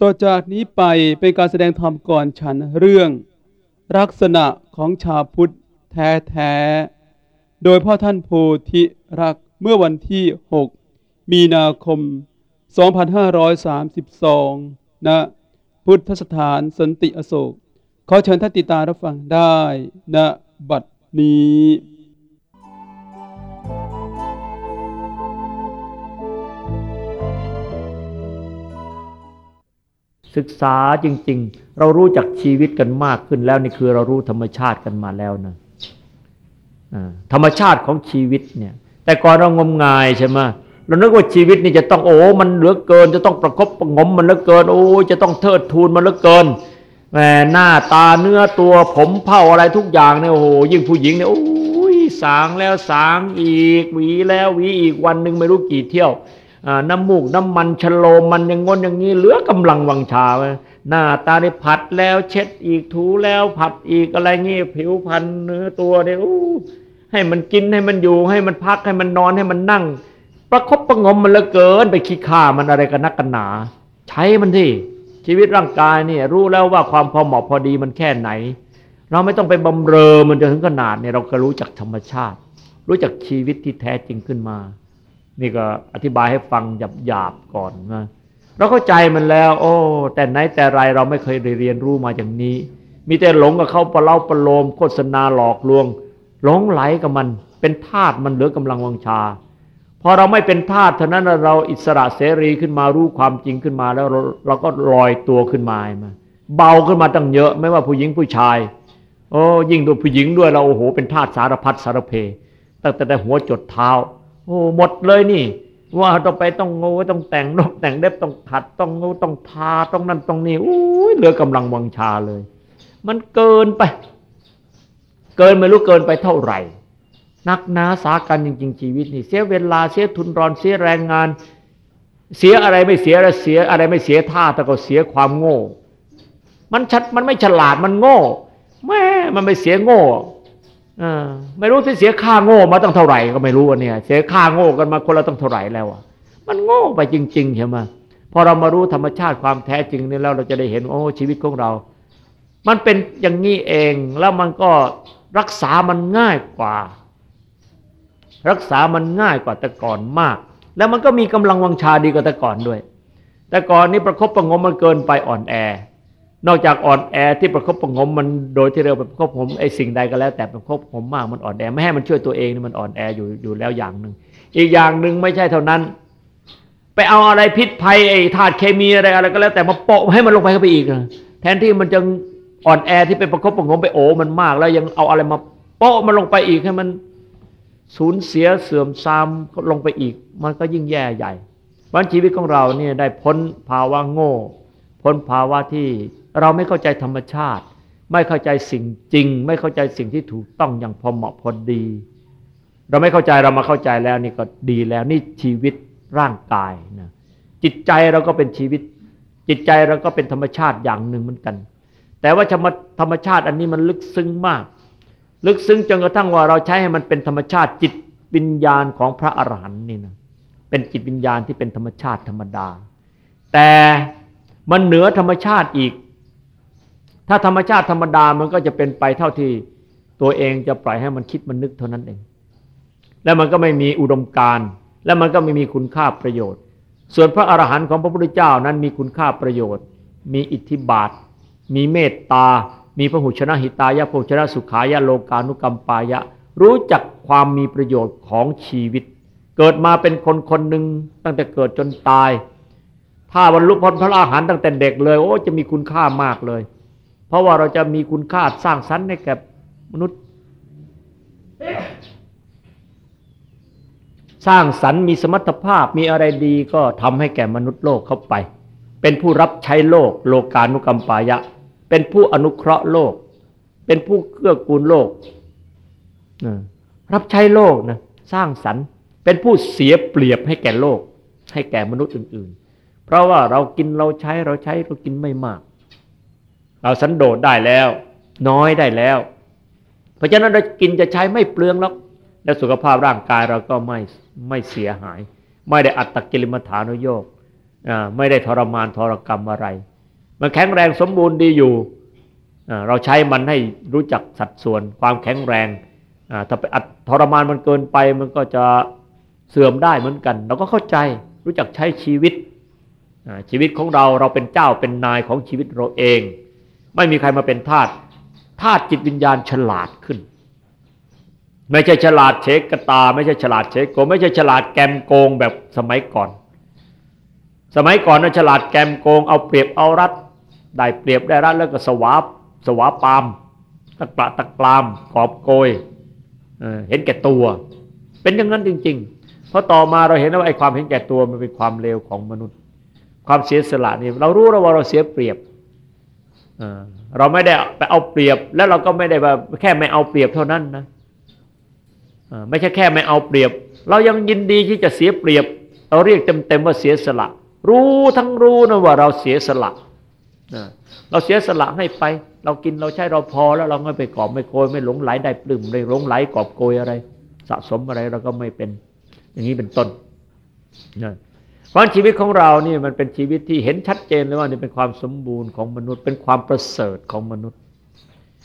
ต่อจากนี้ไปเป็นการแสดงธรรมก่อนฉันเรื่อง ลักษณะของชาวพุทธแท้แท้โดยพ่อท่านโพธิรักเมื่อวันที่ 6 มีนาคม 2532 ณ พุทธสถานสันติอโศก ขอเชิญท่านติตารับฟังได้ณบัดนี้ ศึกษาจริง ๆ เรารู้จักชีวิตกันมากขึ้นแล้วนี่คือเรารู้ธรรมชาติกันมาแล้วนะธรรมชาติของชีวิตเนี่ย แต่ก่อนเรางมงายใช่ไหมเรานึกว่าชีวิตนี่จะต้องโอ้ มันเหลือเกิน จะต้องประคบประงมมันเหลือเกิน โอ้จะต้องเทิดทูนมันเหลือเกินแหมหน้าตาเนื้อตัวผมเผ้าอะไรทุกอย่างเนี่ยโอ้โหยิ่งผู้หญิงเนี่ยโอ้ยสางแล้วสางอีกหวีแล้วหวีอีกวันหนึ่งไม่รู้กี่เที่ยว น้ำมูกน้ำมันชโลมมันอย่างงนอย่างนี้ เหลือกำลังวังชาหน้าตาได้ผัดแล้วเช็ดอีกถูแล้วผัดอีกอะไรเงี้ผิวพรรณเนื้อตัวเนี่ยให้มันกินให้มันอยู่ให้มันพักให้มันนอนให้มันนั่ง ประคบประงมมันละเกิน ไปขี้ข้ามันอะไรกันนักกันหนา ใช้มันที่ชีวิตร่างกายเนี่ยรู้แล้วว่าความพอเหมาะพอดีมันแค่ไหน เราไม่ต้องไปบำเรอมันจนถึงขนาดเนี่ยเราก็รู้จักธรรมชาติ รู้จักชีวิตที่แท้จริงขึ้นมา นี่ก็อธิบายให้ฟังหยาบๆก่อนนะเราเข้าใจมันแล้ว โอ้ แต่ไหนแต่ไรเราไม่เคยเรียนรู้มาอย่างนี้ มีแต่หลงกับเขาประเล่าประโลมโฆษณาหลอกลวง หลงไหลกับมัน เป็นทาตมันเหลือกำลังวังชาพอเราไม่เป็นทาตเท่านั้นเราอิสระเสรีขึ้นมารู้ความจริงขึ้นมาแล้วเราเราก็ลอยตัวขึ้นมามาเบาขึ้นมาตั้งเยอะ ไม่ว่าผู้หญิงผู้ชาย โอ้ยิ่งดูผู้หญิงด้วยเราโอ้โหเป็นทาตสารพัดสารเพตั้งแต่หัวจดเท้า โอ้หมดเลยนี่ ว่าต้องไปต้องงูต้องแต่งนกแต่งเล็บต้องขัดต้องงูต้องทาต้องนั่นต้องนี่อู้เหลือกำลังวังชาเลย มันเกินไป เกินไม่รู้เกินไปเท่าไหร่ นักหนาสากันจริง ๆ ชีวิตนี่เสียเวลาเสียทุนรอนเสียแรงงาน เสียอะไรไม่เสียอะไรเสียอะไรไม่เสียท่าแต่ก็เสียความโง่ มันชัดมันไม่ฉลาดมันโง่แม่มันไม่เสียโง่ อไม่รู้ที่เสียค่าโง่มาตั้งเท่าไหร่ก็ไม่รู้เนี่ย เสียค่าโง่กันมาคนละตั้งเท่าไหร่แล้วอะ มันโง่ไปจริง ๆ ใช่ไหมพอเรามารู้ธรรมชาติความแท้จริงนี่แล้วเราจะได้เห็นโอ้ชีวิตของเรา มันเป็นอย่างนี้เองแล้วมันก็รักษามันง่ายกว่า รักษามันง่ายกว่าแต่ก่อนมาก แล้วมันก็มีกำลังวังชาดีกว่าแต่ก่อนด้วย แต่ก่อนนี้ประคบประงมมันเกินไปอ่อนแอ นอกจากอ่อนแอที่ประคบประงมมันโดยที่เร็วประคบผมไอ้สิ่งใดก็แล้ว แต่ประคบผมมากมันอ่อนแอไม่ให้มันช่วยตัวเองนี่มันอ่อนแออยู่อยู่แล้วอย่างหนึ่งอีกอย่างหนึ่งไม่ใช่เท่านั้น ไปเอาอะไรพิษภัยไอ้ธาตุเคมีอะไรอะไรก็แล้ว แต่มาโปะให้มันลงไปเข้าไปอีกแทนที่มันจะอ่อนแอที่ไปประคบประงมไปโอ้มันมาก แล้วยังเอาอะไรมาโปะมันลงไปอีกให้มันสูญเสียเสื่อมทรามลงไปอีก มันก็ยิ่งแย่ใหญ่วันชีวิตของเราเนี่ยได้พ้นภาวะโง่ พ้นภาวะที่ เราไม่เข้าใจธรรมชาติ ไม่เข้าใจสิ่งจริง ไม่เข้าใจสิ่งที่ถูกต้องอย่างพอเหมาะพอดี เราไม่เข้าใจเรามาเข้าใจแล้วนี่ก็ดีแล้วนี่ชีวิตร่างกายนะจิตใจเราก็เป็นชีวิต จิตใจเราก็เป็นธรรมชาติอย่างหนึ่งเหมือนกัน แต่ว่าธรรมชาติอันนี้มันลึกซึ้งมาก ลึกซึ้งจนกระทั่งว่าเราใช้ให้มันเป็นธรรมชาติจิตวิญญาณของพระอรหันต์นี่นะเป็นจิตวิญญาณที่เป็นธรรมชาติธรรมดา แต่มันเหนือธรรมชาติอีก ถ้าธรรมชาติธรรมดามันก็จะเป็นไปเท่าที่ตัวเองจะปล่อยให้มันคิดมันนึกเท่านั้นเอง แล้วมันก็ไม่มีอุดมการณ์และมันก็ไม่มีคุณค่าประโยชน์ ส่วนพระอรหันต์ของพระพุทธเจ้านั้นมีคุณค่าประโยชน์ มีอิทธิบาท มีเมตตา มีพระหุชนะหิตายะพหุชนะสุขายะโลกานุกรรมปายะ รู้จักความมีประโยชน์ของชีวิต เกิดมาเป็นคนคนหนึ่งตั้งแต่เกิดจนตาย ถ้าบรรลุพลพระอาหารตั้งแต่เด็กเลย โอ้จะมีคุณค่ามากเลย ราะว่าเราจะมีคุณค่าสร้างสรรค์ให้แก่มนุษย์ สร้างสรรค์มีสมรรถภาพมีอะไรดีก็ทำให้แก่มนุษย์โลกเข้าไป เป็นผู้รับใช้โลก โลกานุกรรมปายะ เป็นผู้อนุเคราะห์โลก เป็นผู้เกื้อกูลโลก รับใช้โลกนะสร้างสรรค์เป็นผู้เสียเปรียบให้แก่โลก ให้แก่มนุษย์อื่น ๆ เพราะว่าเรากินเราใช้เราใช้เรากินไม่มาก เราสันโดษได้แล้ว น้อยได้แล้ว เพราะฉะนั้นเรากินจะใช้ไม่เปลืองแล้วและสุขภาพร่างกายเราก็ไม่ไม่เสียหาย ไม่ได้อัตตกิลมัฐานุโยกไม่ได้ทรมานทรกรรมอะไร มันแข็งแรงสมบูรณ์ดีอยู่เราใช้มันให้รู้จักสัดส่วนความแข็งแรงถ้าไปอัดทรมานมันเกินไปมันก็จะเสื่อมได้เหมือนกัน เราก็เข้าใจรู้จักใช้ชีวิตชีวิตของเราเราเป็นเจ้าเป็นนายของชีวิตเราเอง ไม่มีใครมาเป็นทาสทาสจิตวิญญาณฉลาดขึ้น ไม่ใช่ฉลาดเชกกตา ไม่ใช่ฉลาดเชกโก ไม่ใช่ฉลาดแกมโกงแบบสมัยก่อน สมัยก่อนนะฉลาดแกมโกงเอาเปรียบเอารัดได้เปรียบได้รัดแล้วก็สวาปสวาปามตะกระตะกรามกอบโกยเห็นแก่ตัว เป็นอย่างนั้นจริง ๆ เพราะต่อมาเราเห็นว่าไอ้ความเห็นแก่ตัวมันเป็นความเลวของมนุษย์ ความเสียสละนี่เรารู้แล้วว่าเราเสียเปรียบ เราไม่ได้ไปเอาเปรียบ แล้วเราก็ไม่ได้ว่าแค่ไม่เอาเปรียบเท่านั้นนะไม่ใช่แค่ไม่เอาเปรียบ เรายังยินดีที่จะเสียเปรียบ เราเรียกเต็มๆว่าเสียสละ รู้ทั้งรู้นะว่าเราเสียสละเราเสียสละให้ไป เรากินเราใช้เราพอแล้วเราไม่ไปกอบไม่โกยไม่หลงไหลได้ปลื้มไม่หลงไหลกอบโกยอะไร สะสมอะไรเราก็ไม่เป็น อย่างนี้เป็นต้นนะ เพราะชีวิตของเรานี่มันเป็นชีวิตที่เห็นชัดเจนเลยว่านี่เป็นความสมบูรณ์ของมนุษย์ เป็นความประเสริฐของมนุษย์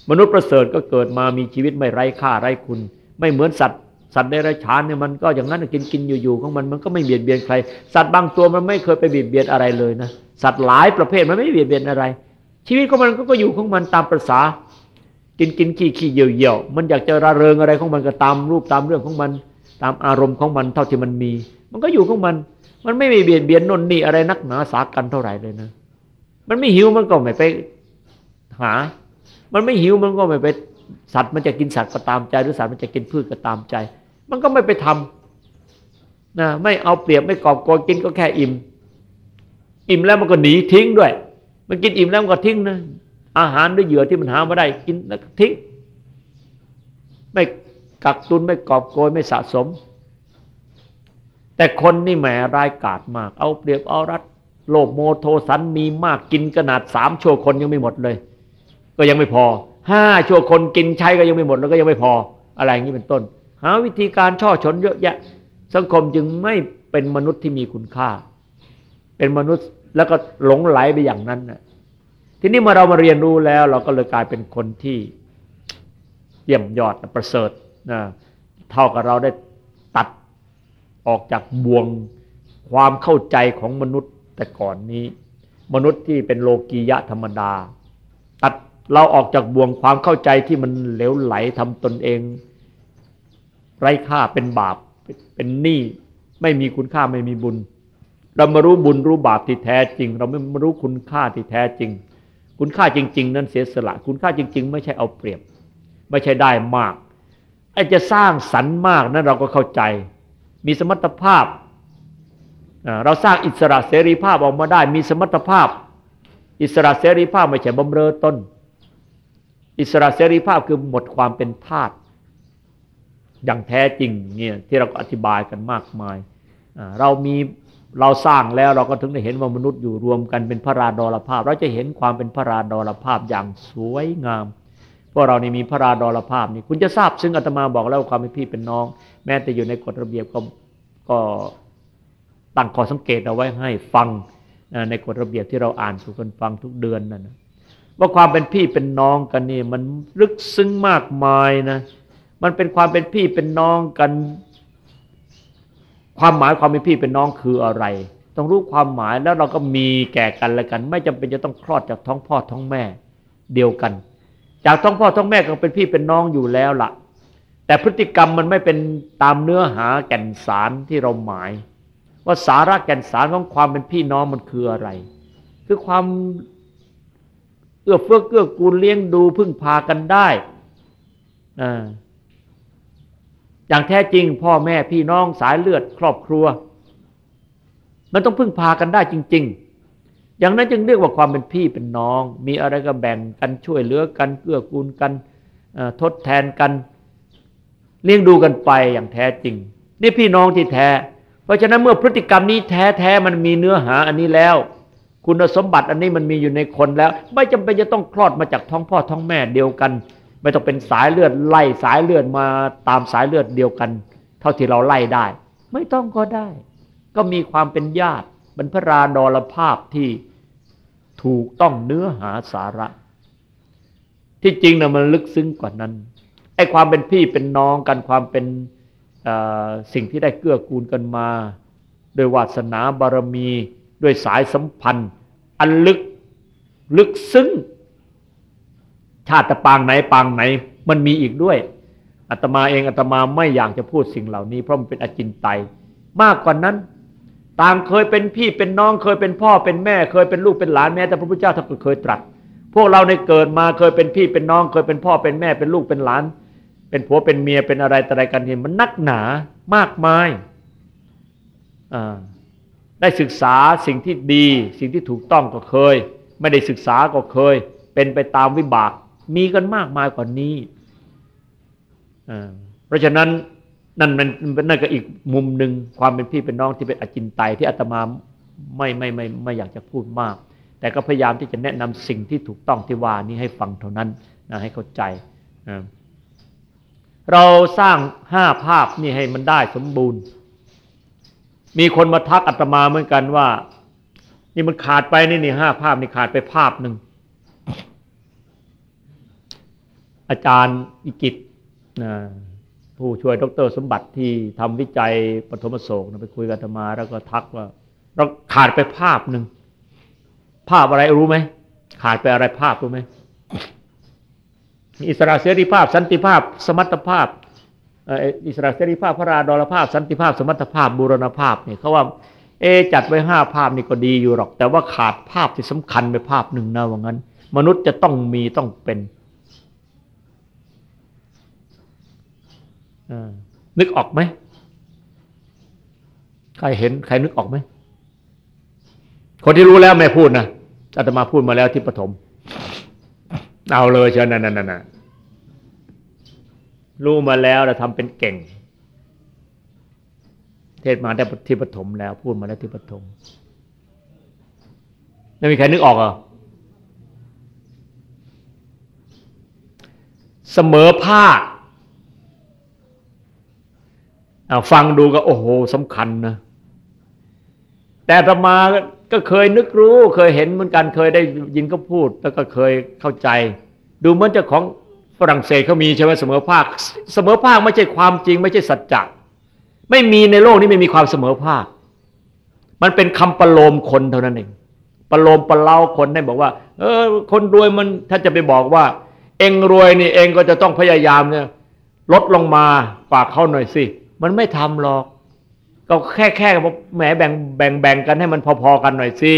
มนุษย์ประเสริฐก็เกิดมามีชีวิตไม่ไร้ค่าไร้คุณ ไม่เหมือนสัตว์สัตว์ในราชานเนี่ยมันก็อย่างนั้นกินกินอยู่ๆของมันมันก็ไม่เบียดเบียนใคร สัตว์บางตัวมันไม่เคยไปเบียดเบียนอะไรเลยนะสัตว์หลายประเภทมันไม่เบียดเบียนอะไร ชีวิตของมันก็อยู่ของมันตามประษากินกินขี้ขี้เหี่ยวเหี่ยวมันอยากจะระเริงอะไรของมันก็ตามรูปตามเรื่องของมัน ตามอารมณ์ของมันเท่าที่มันมี มันก็อยู่ของมัน มันไม่มีเบียดเบียนนนนี่อะไรนักหนาสากันเท่าไหร่เลยนะ มันไม่หิวมันก็ไม่ไปหา มันไม่หิวมันก็ไม่ไปสัตว์มันจะกินสัตว์ก็ตามใจ หรือสัตว์มันจะกินพืชก็ตามใจ มันก็ไม่ไปทำนะไม่เอาเปรียบไม่กอบโกยกินก็แค่อิ่ม อิ่มแล้วมันก็หนีทิ้งด้วย มันกินอิ่มแล้วมันก็ทิ้งนะอาหารด้วยเหยื่อที่มันหามาได้กินแล้วทิ้ง ไม่กักตุนไม่กอบโกยไม่สะสม แต่คนนี่แหมรายกาดมาก เอาเปรียบเอารัดโลภโมโทสันมีมากกินขนาดสามชั่วคนยังไม่หมดเลย ก็ยังไม่พอห้าชั่วคนกินใช้ก็ยังไม่หมดแล้วก็ยังไม่พออะไรอย่างนี้เป็นต้น หาวิธีการช่อชนเยอะแยะ สังคมจึงไม่เป็นมนุษย์ที่มีคุณค่า เป็นมนุษย์แล้วก็หลงไหลไปอย่างนั้นนะทีนี้เมื่อเรามาเรียนรู้แล้ว เราก็เลยกลายเป็นคนที่เยี่ยมยอดประเสริฐนะเท่ากับเราได้ ออกจากบ่วงความเข้าใจของมนุษย์แต่ก่อนนี้ มนุษย์ที่เป็นโลกียะธรรมดา ตัดเราออกจากบ่วงความเข้าใจที่มันเหลวไหลทำตนเอง ไร้ค่าเป็นบาปเป็นหนี้ไม่มีคุณค่าไม่มีบุญ เรามารู้บุญรู้บาปที่แท้จริง เราไม่มารู้คุณค่าที่แท้จริง คุณค่าจริง ๆ นั้นเสียสละ คุณค่าจริง ๆ ไม่ใช่เอาเปรียบ ไม่ใช่ได้มากไอ้จะสร้างสรรค์มากนั้นเราก็เข้าใจ มีสมรรถภาพ เราสร้างอิสระเสรีภาพออกมาได้ มีสมรรถภาพ อิสระเสรีภาพไม่ใช่บำเรอตนอิสระเสรีภาพคือหมดความเป็นทาสอย่างแท้จริงเนี่ยที่เราก็อธิบายกันมากมาย เรามีเราสร้างแล้วเราก็ถึงได้เห็นว่ามนุษย์อยู่รวมกันเป็นพระราดรภาพ เราจะเห็นความเป็นพระราดรภาพอย่างสวยงาม พวกเรานี่มีพระราดรภาพนี่คุณจะทราบซึ่งอาตมาบอกแล้วความเป็นพี่เป็นน้อง แม้แต่อยู่ในกฎระเบียบก็ก็ตั้งข้อสังเกตเอาไว้ให้ฟังในกฎระเบียบที่เราอ่านสู่กันฟังทุกเดือนนั่นว่าความเป็นพี่เป็นน้องกันนี่มันลึกซึ้งมากมายนะมันเป็นความเป็นพี่เป็นน้องกัน ความหมายความเป็นพี่เป็นน้องคืออะไร ต้องรู้ความหมายแล้วเราก็มีแก่กันและกัน ไม่จำเป็นจะต้องคลอดจากท้องพ่อท้องแม่เดียวกัน จากท้องพ่อท้องแม่ก็เป็นพี่เป็นน้องอยู่แล้วละ่ะ แต่พฤติกรรมมันไม่เป็นตามเนื้อหาแก่นสารที่เราหมาย ว่าสาระแก่นสารของความเป็นพี่น้องมันคืออะไร คือความเอื้อเฟื้อเกื้อกูลเลี้ยงดูพึ่งพากันได้อย่างแท้จริง พ่อแม่พี่น้องสายเลือดครอบครัว มันต้องพึ่งพากันได้จริง ๆ อย่างนั้นจึงเรียกว่าความเป็นพี่เป็นน้อง มีอะไรก็แบ่งกันช่วยเหลือกันเกื้อกูลกันทดแทนกันเลี้ยงดูกันไปอย่างแท้จริง นี่พี่น้องที่แท้ เพราะฉะนั้นเมื่อพฤติกรรมนี้แท้แท้มันมีเนื้อหาอันนี้แล้ว คุณสมบัติอันนี้มันมีอยู่ในคนแล้ว ไม่จำเป็นจะต้องคลอดมาจากท้องพ่อท้องแม่เดียวกัน ไม่ต้องเป็นสายเลือดไล่สายเลือดมาตามสายเลือดเดียวกัน เท่าที่เราไล่ได้ ไม่ต้องก็ได้ ก็มีความเป็นญาติเป็นพราดรภาพที่ ถูกต้องเนื้อหาสาระ ที่จริงนะมันลึกซึ้งกว่านั้นไอ้ความเป็นพี่เป็นน้องกันความเป็นสิ่งที่ได้เกื้อกูลกันมา โดยวาสนาบารมีด้วยสายสัมพันธ์ อันลึกลึกซึ้งชาติปางไหนปางไหน มันมีอีกด้วยอาตมาเองอาตมาไม่อยากจะพูดสิ่งเหล่านี้เพราะมันเป็นอจินไตย มากกว่านั้น ต่างเคยเป็นพี่เป็นน้องเคยเป็นพ่อเป็นแม่ เคยเป็นลูกเป็นหลานแม้แต่พระพุทธเจ้าท่านก็เคยตรัส พวกเราในเกิดมาเคยเป็นพี่เป็นน้อง เคยเป็นพ่อเป็นแม่เป็นลูกเป็นหลาน เป็นผัวเป็นเมียเป็นอะไรแต่อะไรกันเห็นมันนักหนามากมายได้ศึกษาสิ่งที่ดี สิ่งที่ถูกต้องก็เคย ไม่ได้ศึกษาก็เคย เป็นไปตามวิบาก มีกันมากมายกว่านี้เพราะฉะนั้น นั่นมันนั่นก็อีกมุมหนึ่งความเป็นพี่เป็นน้องที่เป็นอจินไตยที่อาตมาไม่ไม่ไม่ไม่อยากจะพูดมาก แต่ก็พยายามที่จะแนะนำสิ่งที่ถูกต้องที่ว่านี้ให้ฟังเท่านั้นนะให้เข้าใจ เราสร้างห้าภาพนี่ให้มันได้สมบูรณ์ มีคนมาทักอาตมาเหมือนกันว่า นี่มันขาดไปนี่นี่ห้าภาพนี่ขาดไปภาพหนึ่งอาจารย์อิกิตนะ ผู้ช่วยดร สมบัติที่ทำวิจัยปฐมโศกไปคุยกันมา แล้วก็ทักว่า เราขาดไปภาพหนึ่ง ภาพอะไรรู้ไหม ขาดไปอะไรภาพรู้ไหมอิสระเสรีภาพ สันติภาพ สมรรถภาพอิสระเสรีภาพพระราดรภาพ สันติภาพ สมรรถภาพบูรณภาพเนี่ยเขาว่า เอจัดไว้ห้าภาพนี่ก็ดีอยู่หรอก แต่ว่าขาดภาพที่สำคัญไปภาพหนึ่งนะว่างั้น มนุษย์จะต้องมีต้องเป็น นึกออกไหมใครเห็นใครนึกออกไหมคนที่รู้แล้วไม่พูดนะอาตมาพูดมาแล้วที่ปฐมเอาเลยเชียวนั่นนั่นนั่นรู้มาแล้วเราทำเป็นเก่ง เทศมาได้ที่ปฐมแล้ว พูดมาแล้วที่ปฐมไม่มีใครนึกออกเหรอเสมอภาค ฟังดูก็ โอ้โหสำคัญนะ แต่ธรรมาก็เคยนึกรู้ เคยเห็นเหมือนกันเคยได้ยินเขาพูด แล้วก็เคยเข้าใจ ดูเหมือนจะของฝรั่งเศสเขามีใช่ไหมเสมอภาค เสมอภาคไม่ใช่ความจริง ไม่ใช่สัจจะไม่มีในโลกนี้ไม่มีความเสมอภาค มันเป็นคำประโลมคนเท่านั้นเองประโลมประเล่าคนได้บอกว่า เออ คนรวยมันถ้าจะไปบอกว่า เองรวยนี่เองก็จะต้องพยายามเนี่ยลดลงมาฝากเขาหน่อยสิ มันไม่ทำหรอก ก็แค่แค่แหมแบ่งแบ่งแบ่งกันให้มันพอๆกันหน่อยสิ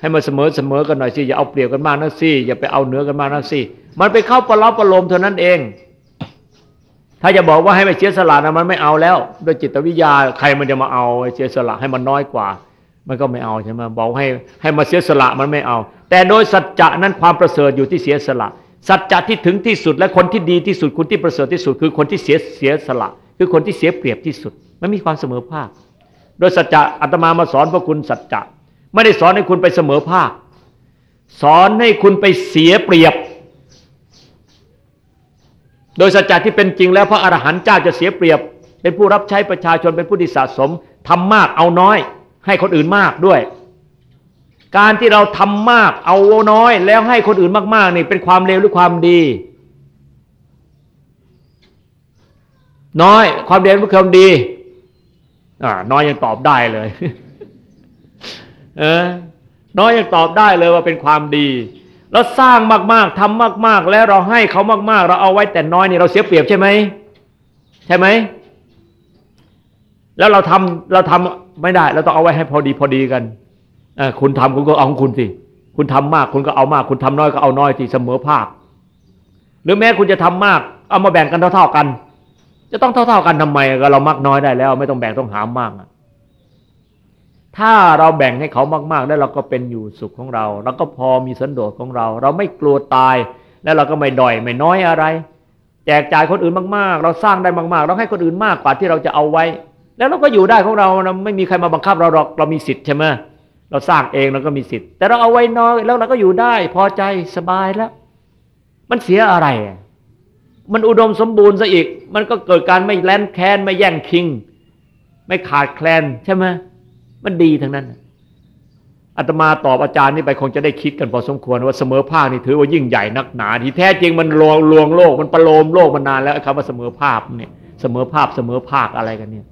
ให้มันเสมอเสมอกันหน่อยสิอย่าเอาเปรียบกันมากนักสิอย่าไปเอาเนื้อกันมากนักสิมันไปเข้าประล้อประโลมเท่านั้นเอง ถ้าจะบอกว่าให้ไปเสียสละนะมันไม่เอาแล้วโดยจิตวิทยาใครมันจะมาเอาเสียสละให้มันน้อยกว่า มันก็ไม่เอาใช่ไหมบอกให้ให้มาเสียสละมันไม่เอา แต่โดยสัจจะนั้นความประเสริฐอยู่ที่เสียสละ สัจจะที่ถึงที่สุดและคนที่ดีที่สุดคนที่ประเสริฐที่สุดคือคนที่เสียเสียสละ คือคนที่เสียเปรียบที่สุดไม่มีความเสมอภาค โดยสัจจะอาตมามาสอนพวกคุณสัจจะไม่ได้สอนให้คุณไปเสมอภาค สอนให้คุณไปเสียเปรียบ โดยสัจจะที่เป็นจริงแล้วพระอรหันต์เจ้าจะเสียเปรียบ เป็นผู้รับใช้ประชาชนเป็นผู้ที่สะสมทำมากเอาน้อย ให้คนอื่นมากด้วย การที่เราทำมากเอาน้อย แล้วให้คนอื่นมากๆนี่เป็นความเลวหรือความดี น้อย ความเด่นเป็นความดีอ่าน้อยยังตอบได้เลย เออ น้อยยังตอบได้เลยว่าเป็นความดีเราสร้างมากๆทำมาก ๆ แล้วเราให้เขามาก ๆ เราเอาไว้แต่น้อยนี่เราเสียเปรียบใช่ไหมใช่ไหมแล้วเราทำเราทำไม่ได้ เราต้องเอาไว้ให้พอดีพอดีกันอคุณทำคุณก็เอาของคุณสิคุณทำมากคุณก็เอามาก คุณทำน้อยก็เอาน้อยสิเสมอภาค หรือแม้คุณจะทำมาก เอามาแบ่งกันเท่า ๆกัน จะต้องเท่า ๆกันทำไมก็เรามักน้อยได้แล้ว ไม่ต้องแบ่งต้องหามมากถ้าเราแบ่งให้เขามาก ๆ แล้วเราก็เป็นอยู่สุขของเราเราก็พอมีสันโดษของเรา เราไม่กลัวตาย แล้วเราก็ไม่ด่อยไม่น้อยอะไร แจกจ่ายคนอื่นมากๆ เราสร้างได้มากๆ เราให้คนอื่นมากกว่าที่เราจะเอาไว้ แล้วเราก็อยู่ได้ของเราไม่มีใครมาบังคับเราหรอกเรามีสิทธิ์ใช่ไหมเราสร้างเองเราก็มีสิทธิ์ แต่เราเอาไว้น้อยแล้วเราก็อยู่ได้ พอใจสบายแล้ว มันเสียอะไร มันอุดมสมบูรณ์ซะอีก มันก็เกิดการไม่แล่นแค้นไม่แย่งคิง ไม่ขาดแคลนใช่ไหมมันดีทั้งนั้นอาตมาตอบอาจารย์นี่ไปคงจะได้คิดกันพอสมควรว่าเสมอภาคนี่ถือว่ายิ่งใหญ่นักหนาที่แท้จริงมันลวงลวงโลก มันประโลมโลกมานานแล้วคำว่าเสมอภาพเนี่ยเสมอภาพเสมอภาคอะไรกันเนี่ย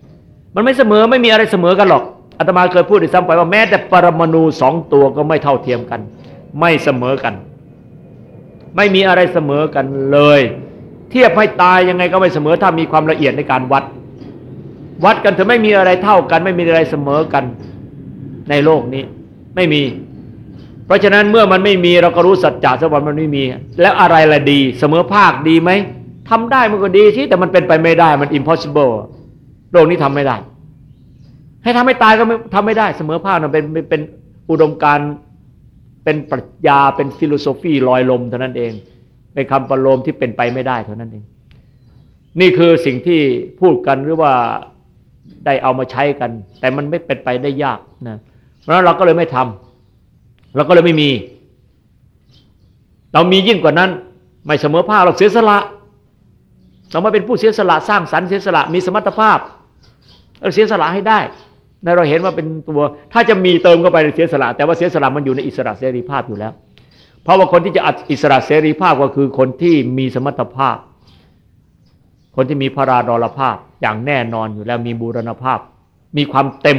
มันไม่เสมอไม่มีอะไรเสมอกันหรอกอาตมาเคยพูดในซ้ำไปว่าแม้แต่ปรมาณูสองตัวก็ไม่เท่าเทียมกัน ไม่เสมอกัน ไม่มีอะไรเสมอกันเลย เทียบให้ตายยังไงก็ไม่เสมอถ้ามีความละเอียดในการวัด วัดกันเถอะไม่มีอะไรเท่ากัน ไม่มีอะไรเสมอกันในโลกนี้ไม่มี เพราะฉะนั้นเมื่อมันไม่มีเราก็รู้สัจจะสวรรค์มันไม่มี แล้วอะไรละดี เสมอภาคดีไหมทำได้มันก็ดีที่แต่มันเป็นไปไม่ได้มัน impossible โลกนี้ทำไม่ได้ ให้ทำให้ตายก็ไม่ทำไม่ได้ เสมอภาคนั้นเป็นเป็นอุดมการณ์เป็นปรัชญาเป็น philosophy ลอยลมเท่านั้นเอง เป็นคำประโลมที่เป็นไปไม่ได้เท่านั้นเอง นี่คือสิ่งที่พูดกันหรือว่าได้เอามาใช้กัน แต่มันไม่เป็นไปได้ยากนะเพราะฉะนั้นเราก็เลยไม่ทำเราก็เลยไม่มี เรามียิ่งกว่านั้น ไม่เสมอภาคเราเสียสละเรามาเป็นผู้เสียสละสร้างสรรค์เสียสละมีสมรรถภาพเราเสียสละให้ได้ในเราเห็นว่าเป็นตัว ถ้าจะมีเติมเข้าไปในเสียสละ แต่ว่าเสียสละมันอยู่ในอิสระเสรีภาพอยู่แล้ว เพราะว่าคนที่จะอิสระเสรีภาพก็คือคนที่มีสมรรถภาพ คนที่มีพระราดรภาพอย่างแน่นอนอยู่แล้วมีบูรณภาพ มีความเต็ม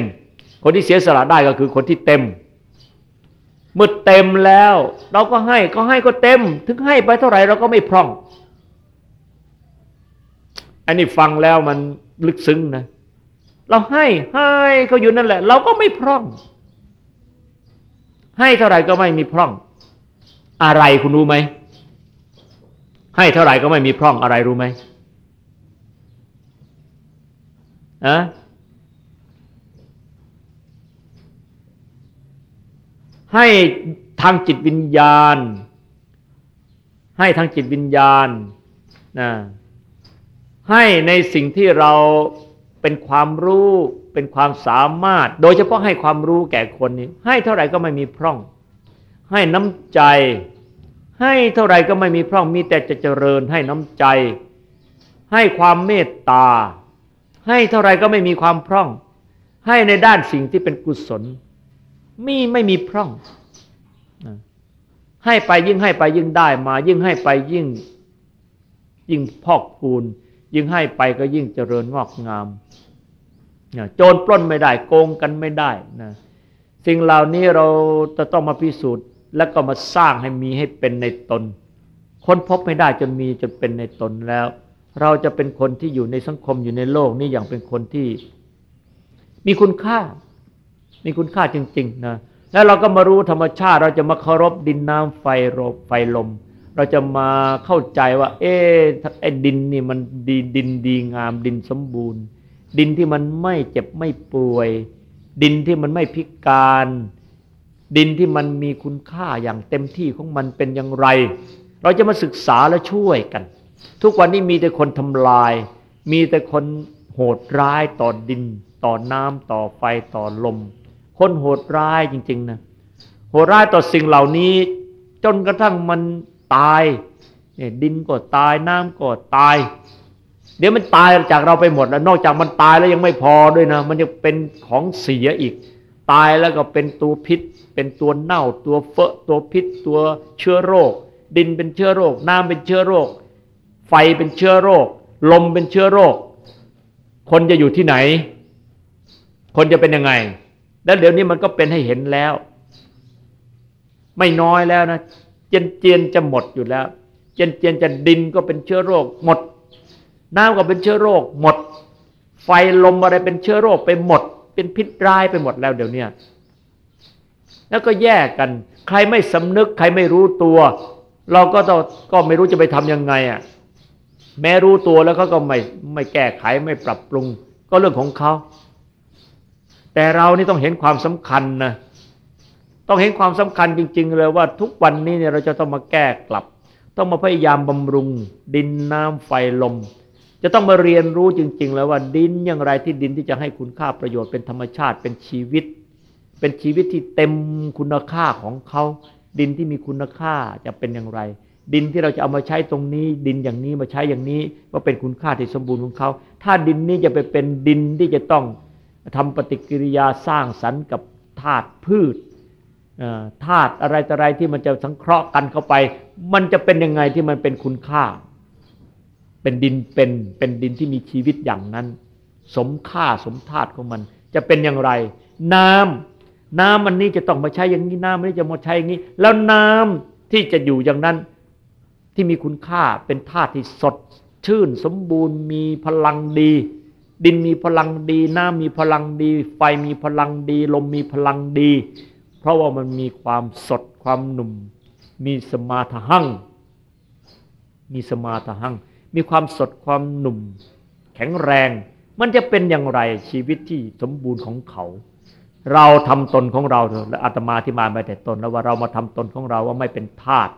คนที่เสียสละได้ก็คือคนที่เต็มเมื่อเต็มแล้ว เราก็ให้ก็ให้ก็เต็ม ถึงให้ไปเท่าไหร่เราก็ไม่พร่อง อันนี้ฟังแล้วมันลึกซึ้งนะ เราให้ให้เขาอยู่นั่นแหละ เราก็ไม่พร่อง ให้เท่าไหร่ก็ไม่มีพร่อง อะไรคุณรู้ไหม ให้เท่าไหร่ก็ไม่มีพร่องอะไรรู้ไหมอะให้ทางจิตวิญญาณ ให้ทางจิตวิญญาณนะให้ในสิ่งที่เราเป็นความรู้เป็นความสามารถ โดยเฉพาะให้ความรู้แก่คนนี้ให้เท่าไหร่ก็ไม่มีพร่อง ให้น้ำใจ ให้เท่าไรก็ไม่มีพร่องมีแต่จะเจริญให้น้ำใจ ให้ความเมตตา ให้เท่าไรก็ไม่มีความพร่อง ให้ในด้านสิ่งที่เป็นกุศลมีไม่มีพร่อง ให้ไปยิ่งให้ไปยิ่งได้มา ยิ่งให้ไปยิ่ง ยิ่งพอกพูน ยิ่งให้ไปก็ยิ่งเจริญงอกงามโจรปล้นไม่ได้โกงกันไม่ได้นะสิ่งเหล่านี้เราจะต้องมาพิสูจน์ แล้วก็มาสร้างให้มีให้เป็นในตน ค้นพบไม่ได้จนมีจนเป็นในตนแล้ว เราจะเป็นคนที่อยู่ในสังคมอยู่ในโลกนี้อย่างเป็นคนที่ มีคุณค่า มีคุณค่าจริง ๆ นะ แล้วเราก็มารู้ธรรมชาติ เราจะมาเคารพดินน้ำไฟลมไฟลม เราจะมาเข้าใจว่า เอ๊ไอ้ดินนี่มันดีดินดีงาม ดินสมบูรณ์ ดินที่มันไม่เจ็บไม่ป่วย ดินที่มันไม่พิการ ดินที่มันมีคุณค่าอย่างเต็มที่ของมันเป็นอย่างไร เราจะมาศึกษาและช่วยกัน ทุกวันนี้มีแต่คนทำลาย มีแต่คนโหดร้ายต่อดิน ต่อน้ำต่อไฟต่อลม คนโหดร้ายจริง ๆนะโหดร้ายต่อสิ่งเหล่านี้ จนกระทั่งมันตายเนี่ยดินก็ตายน้ำก็ตาย เดี๋ยวมันตายจากเราไปหมดแล้ว นอกจากมันตายแล้วยังไม่พอด้วยนะ มันจะเป็นของเสียอีก ตายแล้วก็เป็นตัวพิษ เป็นตัวเน่าตัวเฟอะตัวพิษตัวเชื้อโรค ดินเป็นเชื้อโรค น้ำเป็นเชื้อโรค ไฟเป็นเชื้อโรค ลมเป็นเชื้อโรค คนจะอยู่ที่ไหน คนจะเป็นยังไง แล้วเดี๋ยวนี้มันก็เป็นให้เห็นแล้ว ไม่น้อยแล้วนะเจียนเจียนจะหมดอยู่แล้ว เจียนเจียนจะดินก็เป็นเชื้อโรค หมด น้ำก็เป็นเชื้อโรค หมด ไฟลมอะไรเป็นเชื้อโรคไปหมด เป็นพิษร้ายไปหมดแล้วเดี๋ยวนี้ แล้วก็แยกกัน ใครไม่สำนึก ใครไม่รู้ตัว เราก็ต้องก็ไม่รู้จะไปทํำยังไงอะแม้รู้ตัวแล้วเขาก็ไม่ไม่แก้ไขไม่ปรับปรุง ก็เรื่องของเขาแต่เรานี่ต้องเห็นความสำคัญนะต้องเห็นความสำคัญจริง ๆ เลยว่าทุกวันนี้เนี่ยเราจะต้องมาแก้กลับ ต้องมาพยายามบำรุง ดินน้ำไฟลม จะต้องมาเรียนรู้จริง ๆ แล้วว่าดินอย่างไรที่ดินที่จะให้คุณค่าประโยชน์เป็นธรรมชาติเป็นชีวิต เป็นชีวิตที่เต็มคุณค่าของเขา ดินที่มีคุณค่าจะเป็นอย่างไร ดินที่เราจะเอามาใช้ตรงนี้ ดินอย่างนี้มาใช้อย่างนี้ว่าเป็นคุณค่าที่สมบูรณ์ของเขา ถ้าดินนี้จะไปเป็นดินที่จะต้องทำปฏิกิริยาสร้างสรรค์กับธาตุพืชธาตุอะไรต่ออะไรที่มันจะสังเคราะห์กันเข้าไป มันจะเป็นยังไงที่มันเป็นคุณค่า เป็นดินเป็นเป็นดินที่มีชีวิตอย่างนั้น สมค่าสมธาตุของมัน จะเป็นอย่างไร น้ำ น้ำมันนี้จะต้องมาใช้อย่างนี้น้ำมันนี้จะมาใช้อย่างนี้ แล้วน้ำที่จะอยู่อย่างนั้นที่มีคุณค่าเป็นธาตุที่สดชื่นสมบูรณ์มีพลังดี ดินมีพลังดี น้ำมีพลังดี ไฟมีพลังดี ลมมีพลังดี เพราะว่ามันมีความสดความหนุ่ม มีสมาธิหั่งมีสมาธิหั่งมีความสดความหนุ่ม แข็งแรง มันจะเป็นอย่างไรชีวิตที่สมบูรณ์ของเขา เราทำตนของเราและอาตมาที่มาไปแต่ตนแล้วว่าเรามาทำตนของเราว่าไม่เป็นทาส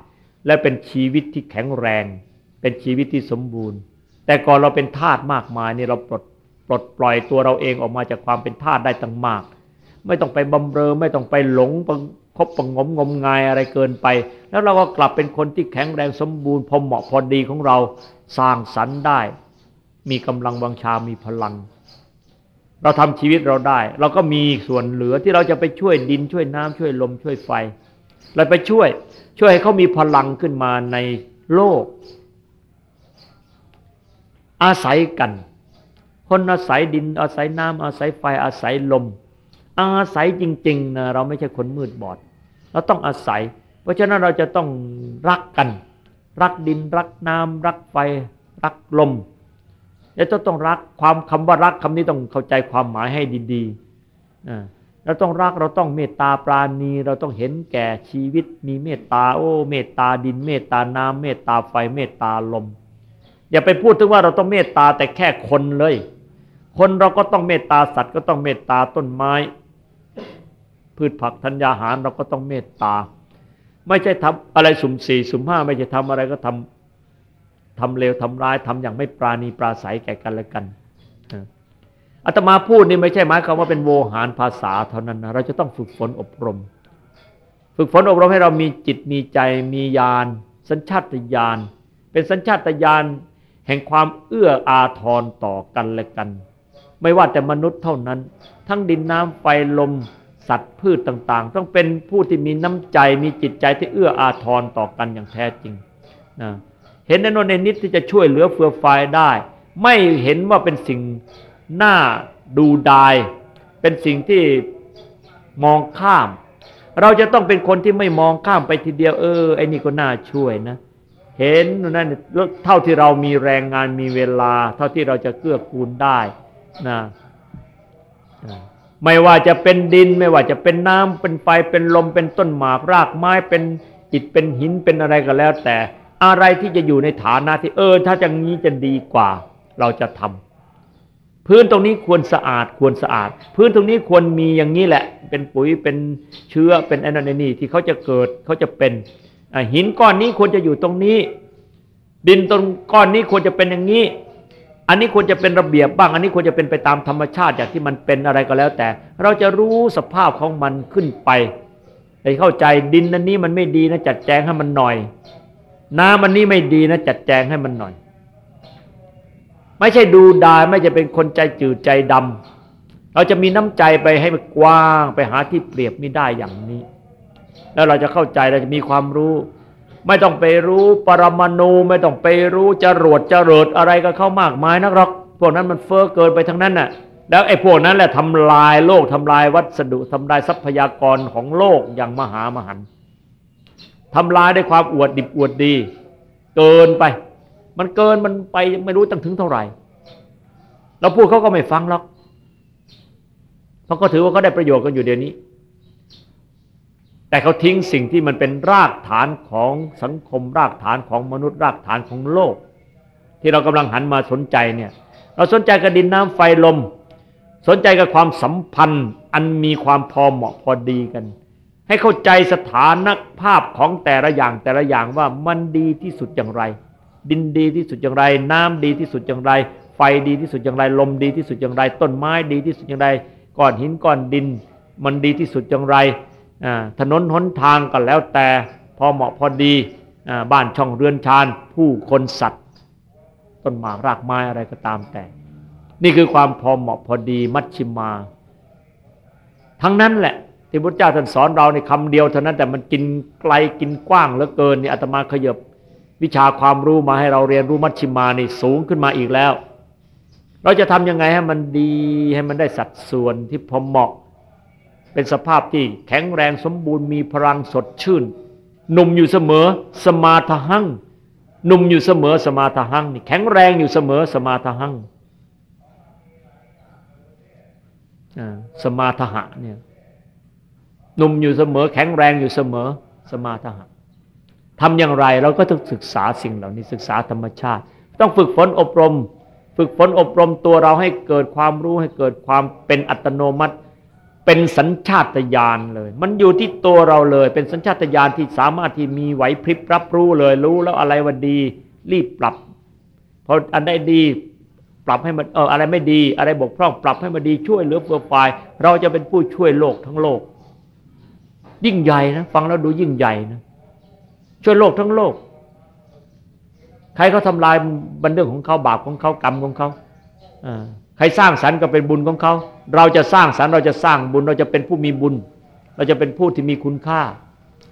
และเป็นชีวิตที่แข็งแรง เป็นชีวิตที่สมบูรณ์ แต่ก่อนเราเป็นทาสมากมายนี่เราปลดปลดปล่อยตัวเราเองออกมาจากความเป็นทาสได้ตั้งมาก ไม่ต้องไปบำเรอไม่ต้องไปหลงคบประงมงมงายอะไรเกินไป แล้วเราก็กลับเป็นคนที่แข็งแรงสมบูรณ์พอเหมาะพอดีของเราสร้างสรรค์ได้ มีกำลังวังชา มีพลัง เราทำชีวิตเราได้ เราก็มีส่วนเหลือที่เราจะไปช่วยดินช่วยน้ำช่วยลมช่วยไฟเราไปช่วย ช่วยให้เขามีพลังขึ้นมาในโลก อาศัยกัน คนอาศัยดินอาศัยน้ำอาศัยไฟอาศัยลม อาศัยจริงๆนะเราไม่ใช่คนมืดบอด เราต้องอาศัย เพราะฉะนั้นเราจะต้องรักกัน รักดินรักน้ำรักไฟ รักลม แล้วต้องรักความคำว่ารักคำนี้ต้องเข้าใจความหมายให้ดีๆเราต้องรักเราต้องเมตตาปราณีเราต้องเห็นแก่ชีวิตมีเมตตาโอ้ เมตตาดิน เมตตาน้ำเมตตาไฟเมตตาลม อย่าไปพูดถึงว่าเราต้องเมตตาแต่แค่คนเลย คนเราก็ต้องเมตตาสัตว์ก็ต้องเมตตาต้นไม้ พืชผักธัญญาหารเราก็ต้องเมตตา ไม่ใช่ทำอะไรสุ่มสี่สุ่มห้าไม่ใช่ทำอะไรก็ทำ ทำเลวทำร้ายทำอย่างไม่ปราณีปราศัยแก่กันและกันอาตมาพูดนี่ไม่ใช่หมายความว่าเป็นโวหารภาษาเท่านั้นนะเราจะต้องฝึกฝนอบรม ฝึกฝนอบรมให้เรามีจิตมีใจมีญาณสัญชาตญาณเป็นสัญชาตญาณแห่งความเอื้ออาทรต่อกันและกัน ไม่ว่าแต่มนุษย์เท่านั้น ทั้งดินน้ำไฟลมสัตว์พืชต่างๆ ต้องเป็นผู้ที่มีน้ำใจมีจิตใจที่เอื้ออาทรต่อกันอย่างแท้จริงนะ เห็นในนนในนิดที่จะช่วยเหลือเฟือฟายได้ ไม่เห็นว่าเป็นสิ่งน้าดูดาย เป็นสิ่งที่มองข้าม เราจะต้องเป็นคนที่ไม่มองข้ามไปทีเดียวเออไอ้นี่ก็น่าช่วยนะ เห็นนั่นเท่าที่เรามีแรงงานมีเวลา เท่าที่เราจะเกื้อกูลได้นะไม่ว่าจะเป็นดินไม่ว่าจะเป็นน้ำเป็นไฟเป็นลมเป็นต้นหมากรากไม้เป็นอิฐเป็นหินเป็นอะไรก็แล้วแต่ อะไรที่จะอยู่ในฐานะที่เออ ถ้าอย่างนี้จะดีกว่า เราจะทำพื้นตรงนี้ควรสะอาดควรสะอาด พื้นตรงนี้ควรมีอย่างนี้แหละ เป็นปุ๋ยเป็นเชื้อเป็นอนนนี่ที่เขาจะเกิดเขาจะเป็นหินก้อนนี้ควรจะอยู่ตรงนี้ ดินตรงก้อนนี้ควรจะเป็นอย่างนี้ อันนี้ควรจะเป็นระเบียบบ้าง อันนี้ควรจะเป็นไปตามธรรมชาติอย่างที่มันเป็นอะไรก็แล้ว แต่ เราจะรู้สภาพของมันขึ้นไปให้เข้าใจดินอันนี้มันไม่ดีนะจัดแจงให้มันหน่อย น้ำอันนี้ไม่ดีนะจัดแจงให้มันหน่อย ไม่ใช่ดูดายไม่จะเป็นคนใจจืดใจดำเราจะมีน้ำใจไปให้มันกว้างไปหาที่เปรียบไม่ได้อย่างนี้ แล้วเราจะเข้าใจเราจะมีความรู้ ไม่ต้องไปรู้ปรมาณูไม่ต้องไปรู้จรวดจรวดอะไรก็เข้ามากมายนักหรอกพวกนั้นมันเฟ้อเกินไปทั้งนั้นน่ะแล้วไอ้พวกนั้นแหละทำลายโลกทำลายวัสดุทำลายทรัพยากรของโลกอย่างมหามหัน ทำลายด้วยความอวดดิบอวดดี เกินไป มันเกินมันไปไม่รู้ตั้งถึงเท่าไหร่ เราพูดเขาก็ไม่ฟังหรอกเพราะเขาถือว่าเขาได้ประโยชน์กันอยู่เดี๋ยวนี้ แต่เขาทิ้งสิ่งที่มันเป็นรากฐานของสังคมรากฐานของมนุษย์รากฐานของโลก ที่เรากำลังหันมาสนใจเนี่ย เราสนใจกับดินน้ำไฟลม สนใจกับความสัมพันธ์อันมีความพอเหมาะพอดีกัน ให้เข้าใจสถานภาพของแต่ละอย่างแต่ละอย่างว่ามันดีที่สุดอย่างไร ดินดีที่สุดอย่างไร น้ำดีที่สุดอย่างไร ไฟดีที่สุดอย่างไร ลมดีที่สุดอย่างไร ต้นไม้ดีที่สุดอย่างไรก้อนหินก้อนดิน มันดีที่สุดอย่างไรถนนหนทางก็แล้วแต่พอเหมาะพอดีบ้านช่องเรือนชานผู้คนสัตว์ ต้นหมากรากไม้อะไรก็ตามแต่ นี่คือความพอเหมาะพอดีมัชชิมา ทั้งนั้นแหละ ที่พุทธเจ้าท่านสอนเราในคำเดียวเท่านั้นแต่มันกินไกลกินกว้างเหลือเกินนี่อาตมาขยบวิชาความรู้มาให้เราเรียนรู้มัชชิมานี่สูงขึ้นมาอีกแล้ว เราจะทำยังไงให้มันดีให้มันได้สัดส่วนที่พอเหมาะ เป็นสภาพที่แข็งแรงสมบูรณ์มีพลังสดชื่นหนุ่มอยู่เสมอสมาทหังหนุ่มอยู่เสมอสมาทหังนี่แข็งแรงอยู่เสมอสมาทหังสมาทหะเนี่ย หนุ่มอยู่เสมอ แข็งแรงอยู่เสมอสมาทหะทำอย่างไรเราก็ต้องศึกษาสิ่งเหล่านี้ศึกษาธรรมชาติ ต้องฝึกฝนอบรม ฝึกฝนอบรมตัวเราให้เกิดความรู้ให้เกิดความเป็นอัตโนมัติ เป็นสัญชาตญาณเลย มันอยู่ที่ตัวเราเลย เป็นสัญชาตญาณที่สามารถที่มีไหวพริบรับรู้เลยรู้แล้วอะไรว่าดี รีบปรับพออันได้ดีปรับให้มันเอออะไรไม่ดี อะไรบกพร่อง ปรับให้มันดีช่วยเหลือเฟื่อฟาย เราจะเป็นผู้ช่วยโลกทั้งโลก ยิ่งใหญ่นะฟังแล้วดูยิ่งใหญ่นะช่วยโลกทั้งโลก ใครเขาทาลายบันเรื่องของเขาบาปของเขากรรมของเขาใครสร้างสรรค์ก็เป็นบุญของเขา เราจะสร้างสรรค์เราจะสร้างบุญ เราจะเป็นผู้มีบุญ เราจะเป็นผู้ที่มีคุณค่า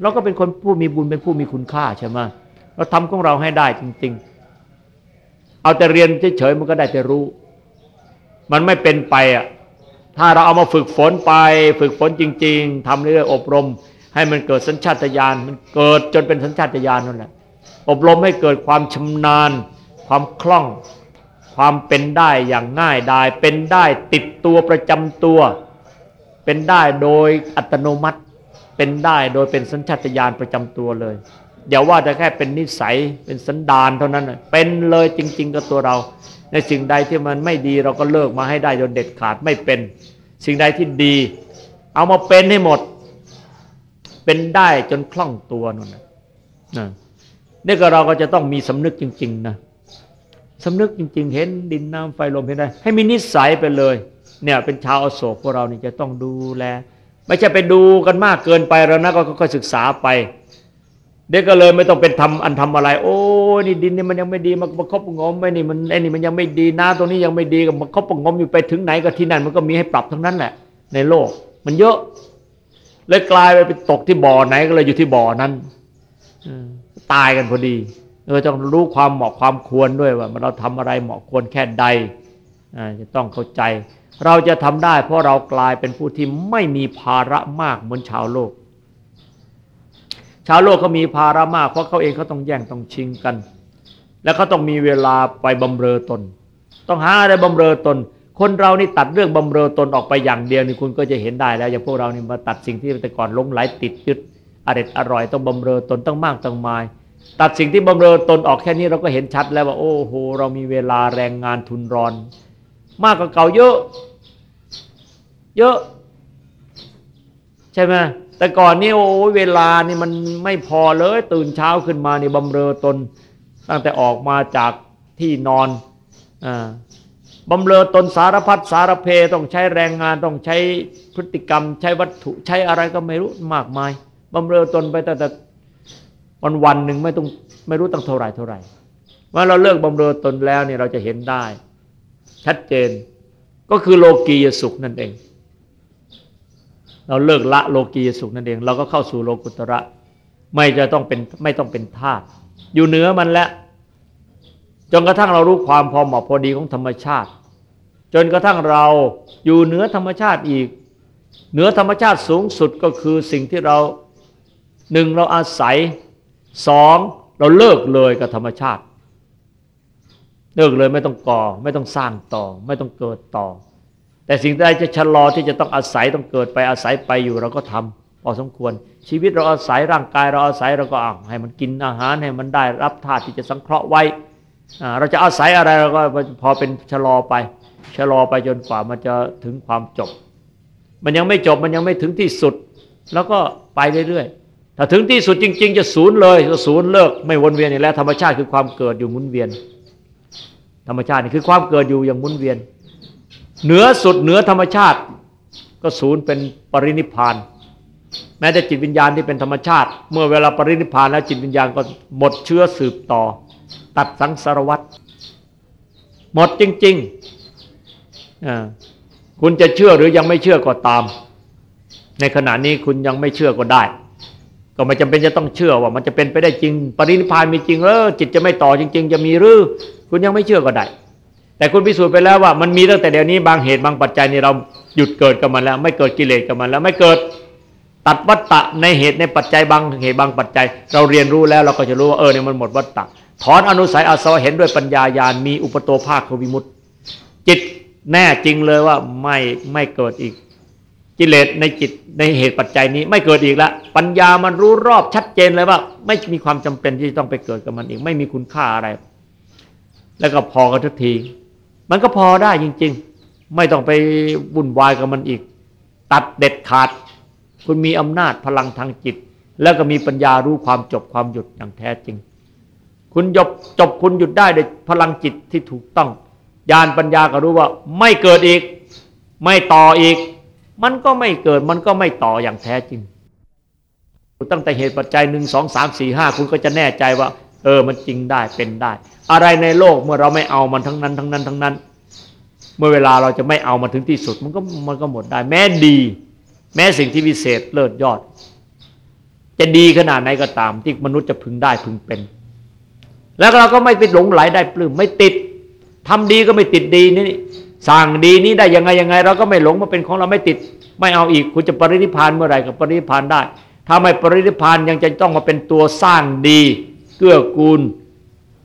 เราก็เป็นคนผู้มีบุญเป็นผู้มีคุณค่าใช่ไหมเราทำของเราให้ได้จริง ๆ เอาแต่เรียนเฉยๆมันก็ได้แต่รู้ มันไม่เป็นไปอะ ถ้าเราเอามาฝึกฝนไป ฝึกฝนจริง ๆทำเรื่อยๆอบรม ให้มันเกิดสัญชาตญาณมันเกิดจนเป็นสัญชาตญาณนั่นแหละอบรมให้เกิดความชำนาญ ความคล่อง ความเป็นได้อย่างง่ายดาย เป็นได้ติดตัวประจำตัว เป็นได้โดยอัตโนมัติ เป็นได้โดยเป็นสัญชาตญาณประจำตัวเลยอย่าว่าแต่แค่เป็นนิสัยเป็นสันดานเท่านั้นเป็นเลยจริง ๆ กับตัวเรา ในสิ่งใดที่มันไม่ดีเราก็เลิกมาให้ได้จนเด็ดขาดไม่เป็น สิ่งใดที่ดี เอามาเป็นให้หมด เป็นได้จนคล่องตัวนั่นนะนี่ก็เราก็จะต้องมีสำนึกจริง ๆ นะสำนึกจริง ๆ เห็นดินน้ำไฟลมเห็นได้ให้มีนิสัยไปเลย เนี่ยเป็นชาวอโศกพวกเรานี่จะต้องดูแล ไม่ใช่ไปดูกันมากเกินไปแล้วนะก็ค่อยศึกษาไป เด็กก็เลยไม่ต้องเป็นทำอันทำอะไร โอ้นี่ดินนี่มันยังไม่ดีมาประคบประงมไม่นี่มันไอ้นี่มันยังไม่ดีน้าตรงนี้ยังไม่ดีกับประคบประงมอยู่ไปถึงไหนก็ที่นั่นมันก็มีให้ปรับทั้งนั้นแหละ ในโลก มันเยอะเลยกลายไปไปตกที่บ่อไหนก็เลยอยู่ที่บ่อนั้นตายกันพอดีเราต้องรู้ความเหมาะความควรด้วยว่าเราทำอะไรเหมาะควรแค่ใดจะต้องเข้าใจ เราจะทำได้ เพราะเรากลายเป็นผู้ที่ไม่มีภาระมากเหมือนชาวโลก ชาวโลกเขามีภาระมาก เพราะเขาเองเขาต้องแย่งต้องชิงกัน แล้วเขาต้องมีเวลาไปบำเรอตน ต้องหาอะไรบำเรอตน คนเรานี่ตัดเรื่องบำเรอตนออกไปอย่างเดียวนี่คุณก็จะเห็นได้แล้วอย่างพวกเรานี่มาตัดสิ่งที่แต่ก่อนลงไหลติดยึดอร่อยอร่อยต้องบำเรอตนต้องมากต้องมาย ตัดสิ่งที่บำเรอตนออกแค่นี้เราก็เห็นชัดแล้วว่าโอ้โหเรามีเวลาแรงงานทุนรอน มากกว่าเก่าเยอะ เยอะ ใช่ไหม แต่ก่อนนี่โอ้เวลานี่มันไม่พอเลย ตื่นเช้าขึ้นมานี่บำเรอตน ตั้งแต่ออกมาจากที่นอนอบำเรอตนสารพัดสารเพต้องใช้แรงงานต้องใช้พฤติกรรม ใช้วัตถุใช้อะไรก็ไม่รู้มากมายบำเรอตนไปแต่แต่วันวันหนึ่งไม่ต้องไม่รู้ตั้งเท่าไหร่เท่าไหร่ว่าเราเลิกบำเรอตนแล้วเนี่ยเราจะเห็นได้ ชัดเจน ก็คือโลกียสุขนั่นเอง เราเลิกละโลกียสุขนั่นเอง เราก็เข้าสู่โลกุตระ ไม่จะต้องเป็นไม่ต้องเป็นธาตุอยู่เหนือมันแล้วจนกระทั่งเรารู้ความพอเหมาะพอดีของธรรมชาติ จนกระทั่งเราอยู่เหนือธรรมชาติอีก เหนือธรรมชาติสูงสุดก็คือสิ่งที่เราหนึ่งเราอาศัยสองเราเลิกเลยกับธรรมชาติ เลิกเลยไม่ต้องก่อ ไม่ต้องสร้างต่อ ไม่ต้องเกิดต่อ แต่สิ่งใดจะชะลอที่จะต้องอาศัยต้องเกิดไปอาศัยไปอยู่เราก็ทำพอสมควร ชีวิตเราอาศัยร่างกายเราอาศัยเราก็อ่างให้มันกินอาหารให้มันได้รับธาตุที่จะสังเคราะห์ไว้เราจะอาศัยอะไรเราก็พอเป็นชะลอไปชะลอไปจนกว่ามันจะถึงความจบ มันยังไม่จบมันยังไม่ถึงที่สุด แล้วก็ไปเรื่อยๆถ้าถึงที่สุดจริง ๆ จะศูนย์เลยจะศูนย์เลิกไม่วนเวียนอีกแล้วธรรมชาติคือความเกิดอยู่หมุนเวียน ธรรมชาตินี่คือความเกิดอยู่อย่างหมุนเวียน เหนือสุดเหนือธรรมชาติ ก็ศูนย์เป็นปรินิพาน แม้แต่จิตวิญญาณที่เป็นธรรมชาติ เมื่อเวลาปรินิพานแล้วจิตวิญญาณก็หมดเชื้อสืบต่อ ตัดสังสารวัตรหมดจริงๆคุณจะเชื่อหรือยังไม่เชื่อก็ตาม ในขณะนี้คุณยังไม่เชื่อก็ได้ ก็ไม่จำเป็นจะต้องเชื่อว่า มันจะเป็นไปได้จริง ปรินิพานมีจริงเออจิตจะไม่ต่อจริง ๆ จะมีหรือคุณยังไม่เชื่อก็ได้ แต่คุณพิสูจน์ไปแล้วว่ามันมีตั้งแต่เดี๋ยวนี้บางเหตุบางปัจจัยนี่เราหยุดเกิดกับมันแล้ว ไม่เกิดกิเลสกับมันแล้วไม่เกิดตัดวัตตะในเหตุในปัจจัยบางเหตุบางปัจจัย เราเรียนรู้แล้วเราก็จะรู้ว่าเออเนี่ยมันหมดวัตตะถอนอนุสัยอาสวะเห็นด้วยปัญญาญาณมีอุปโตภาควิมุตติ จิตแน่จริงเลยว่าไม่ไม่เกิดอีก กิเลสในจิตในเหตุปัจจัยนี้ไม่เกิดอีกล้วปัญญามันรู้รอบชัดเจนเลยว่า ไม่มีความจำเป็นที่ต้องไปเกิดกับมันอีก ไม่มีคุณค่าอะไร แล้วก็พอกันทุกที มันก็พอได้จริง ๆ ไม่ต้องไปวุ่นวายกับมันอีก ตัดเด็ดขาด คุณมีอำนาจพลังทางจิต แล้วก็มีปัญญารู้ความจบความหยุดอย่างแท้จริง คุณจบจบคุณหยุดได้ด้วยพลังจิตที่ถูกต้องญาณปัญญาก็รู้ว่า ไม่เกิดอีก ไม่ต่ออีก มันก็ไม่เกิดมันก็ไม่ต่ออย่างแท้จริงตั้งแต่เหตุปัจจัยหนึ่งสองสามสี่ห้าคุณก็จะแน่ใจว่า เออมันจริงได้เป็นได้ อะไรในโลกเมื่อเราไม่เอามันทั้งนั้นทั้งนั้นทั้งนั้น เมื่อเวลาเราจะไม่เอามันถึงที่สุด มันก็มันก็หมดได้ แม้ดี แม้สิ่งที่วิเศษเลิศยอด จะดีขนาดไหนก็ตาม ที่มนุษย์จะพึงได้พึงเป็น แล้วเราก็ไม่ไปหลงไหลได้ปลื้มไม่ติดทำดีก็ไม่ติดดีนี่สั่งดีนี้ได้ยังไงยังไง เราก็ไม่หลงมาเป็นของเราไม่ติด ไม่เอาอีกคุณจะปรินิพานเมื่อไหร่ก็ปรินิพานได้ถ้าไม่ปรินิพานยังจะต้องมาเป็นตัวสร้างดี เกื้อกูล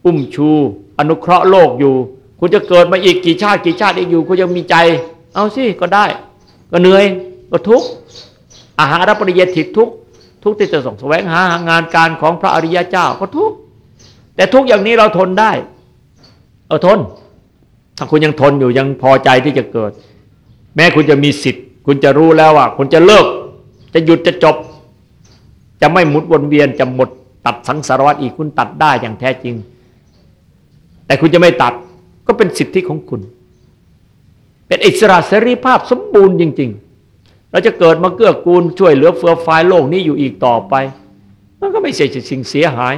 อุ้มชู อนุเคราะห์โลกอยู่ คุณจะเกิดมาอีกกี่ชาติกี่ชาติอีกอยู่ คุณยังมีใจ เอาสิก็ได้ ก็เหนื่อยก็ทุกข์อาหารปริยติทุกทุกที่จะส่งแสวงหางานการของพระอริยเจ้าก็ทุกแต่ทุกอย่างนี้เราทนได้เอาทน ถ้าคุณยังทนอยู่ยังพอใจที่จะเกิด แม้คุณจะมีสิทธิ์ คุณจะรู้แล้วว่าคุณจะเลิก จะหยุดจะจบ จะไม่หมุนวนเวียนจะหมด ตัดสังสารวัฏอีกคุณตัดได้อย่างแท้จริง แต่คุณจะไม่ตัดก็เป็นสิทธิของคุณ เป็นอิสระเสรีภาพสมบูรณ์จริง ๆ เราจะเกิดมาเกื้อกูลช่วยเหลือเฟือฟายโลกนี้อยู่อีกต่อไป มันก็ไม่ใช่สิ่งเสียหาย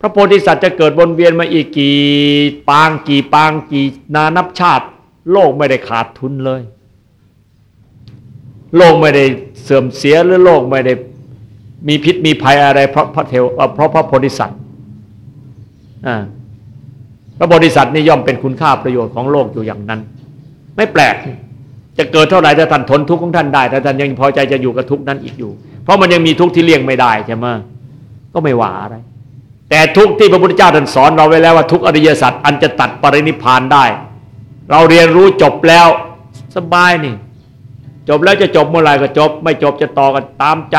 พระโพธิสัตว์จะเกิดวนเวียนมาอีกกี่ปางกี่ปางกี่นานับชาติ โลกไม่ได้ขาดทุนเลย โลกไม่ได้เสื่อมเสียหรือโลกไม่ได้ มีพิษมีภัยอะไร เพราะพระเทวเพราะพระโพธิสัตว์พระโพธิสัตว์นี่ย่อมเป็นคุณค่าประโยชน์ของโลกอยู่อย่างนั้น ไม่แปลก จะเกิดเท่าไหร่ถ้าท่านทนทุกข์ของท่านได้แต่ท่านยังพอใจจะอยู่กับทุกข์นั้นอีกอยู่ เพราะมันยังมีทุกข์ที่เลี่ยงไม่ได้ใช่ไหมก็ไม่ว่าอะไร แต่ทุกข์ที่พระพุทธเจ้าท่านสอนเราไว้แล้วว่าทุกอริยสัจอันจะตัดปรินิพานได้ เราเรียนรู้จบแล้วสบายนี่ จบแล้วจะจบเมื่อไหร่ก็จบ ไม่จบจะต่อกันตามใจ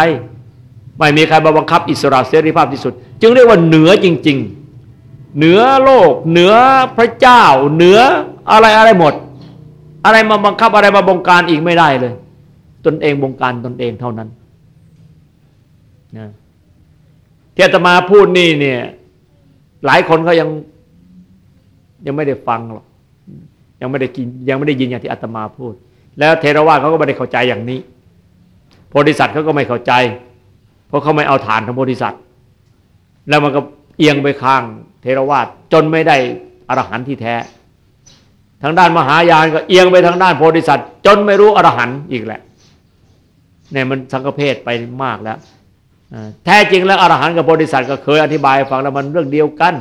ไม่มีใครมาบังคับอิสระเสรีภาพที่สุด จึงเรียกว่าเหนือจริง ๆ เหนือโลก เหนือพระเจ้า เหนืออะไรอะไรหมด อะไรมาบังคับอะไรมาบงการอีกไม่ได้เลย ตนเองบงการตนเองเท่านั้นนะที่อาตมาพูดนี่เนี่ย หลายคนเขายังยังไม่ได้ฟังหรอกยังไม่ได้กินยังไม่ได้ยินอย่างที่อาตมาพูด แล้วเทรวาเขาก็ไม่ได้เข้าใจอย่างนี้โพธิสัตว์เขาก็ไม่เข้าใจ ราะเขาไม่เอาฐานของโพธิสัตว์ แล้วมันก็เอียงไปข้างเทรวาสจนไม่ได้อรหันต์ที่แท้ ทางด้านมหายานก็เอียงไปทางด้านโพธิสัตว์ จนไม่รู้อรหันต์อีกแหละเนี่ยมันสังฆเพศไปมากแล้วแท้จริงแล้วอรหันต์กับโพธิสัตว์ก็เคยอธิบายฟังแล้วมันเรื่องเดียวกัน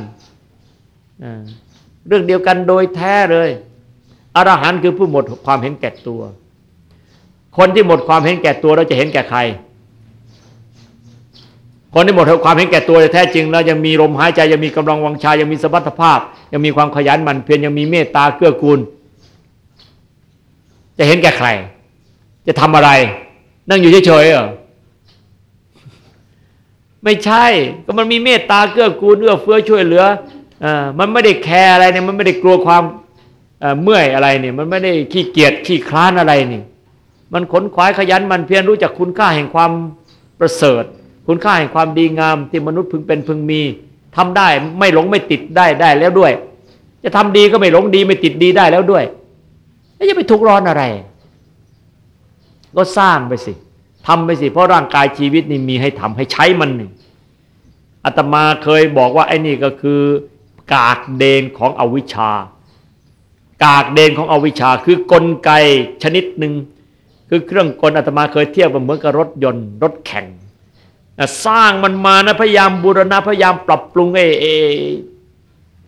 เรื่องเดียวกันโดยแท้เลยอรหันต์คือผู้หมดความเห็นแก่ตัว คนที่หมดความเห็นแก่ตัวเราจะเห็นแก่ใคร คนที่หมดความเห็นแก่ตัวแท้จริง แล้วยังมีลมหายใจยังมีกำลังวังชายังมีสมรรถภาพ ยังมีความขยันหมั่นเพียรยังมีเมตตาเกื้อกูล จะเห็นแก่ใคร จะทำอะไร นั่งอยู่เฉยๆเหรอไม่ใช่ ก็มันมีเมตตาเกื้อกูลเอื้อเฟื้อช่วยเหลืออมันไม่ได้แคร์อะไรเนี่ยมันไม่ได้กลัวความเมื่อยอะไรเนี่ยมันไม่ได้ขี้เกียจขี้คลานอะไรนี่ มันขนขวายขยันมันเพียรรู้จักคุณค่าแห่งความประเสริฐ คุณค่าแห่งความดีงามที่มนุษย์พึงเป็นพึงมีทำได้ไม่หลงไม่ติดได้ได้แล้วด้วย จะทำดีก็ไม่หลงดีไม่ติดดีได้แล้วด้วยแล้วจะไปทุกข์ร้อนอะไร ก็สร้างไปสิทำไปสิ เพราะร่างกายชีวิตนี่มีให้ทำให้ใช้มันนี่อาตมาเคยบอกว่าไอ้นี่ก็คือกากเดนของอวิชชากากเดนของอวิชชาคือกลไกชนิดหนึ่งคือเครื่องกลอาตมาเคยเทียบเหมือนกับรถยนต์ รถแข่ง สร้างมันมานะพยายามบูรณะพยายามปรับปรุงไอ้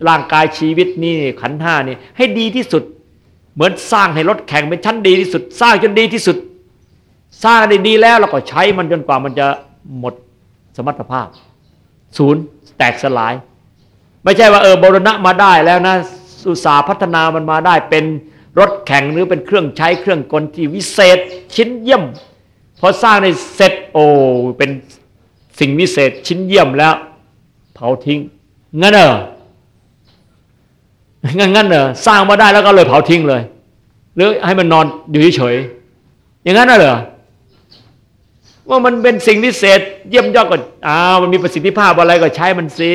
ร่างกายชีวิตนี่ขันห้านี่ให้ดีที่สุด เหมือนสร้างให้รถแข่งเป็นชั้นดีที่สุด สร้างจนดีที่สุด สร้างได้ดีแล้วเราก็ใช้มันจนกว่ามันจะหมดสมรรถภาพ ศูนย์แตกสลาย ไม่ใช่ว่าเออบรณะมาได้แล้วนะอุตสาพัฒนามันมาได้เป็นรถแข่งหรือเป็นเครื่องใช้เครื่องกลที่วิเศษ ชิ้นเยี่ยมพอสร้างในเสร็จโอ้เป็น สิ่งวิเศษชิ้นเยี่ยมแล้ว เผาทิ้งงั้นเหรองั้นงั้นเหรอสร้างมาได้แล้วก็เลยเผาทิ้งเลย หรือให้มันนอนอยู่เฉยอย่างนั้นเหรอว่ามันเป็นสิ่งพิเศษ เยี่ยมยอดก็อ้าวมันมีประสิทธิภาพอะไรก็ใช้มันสิ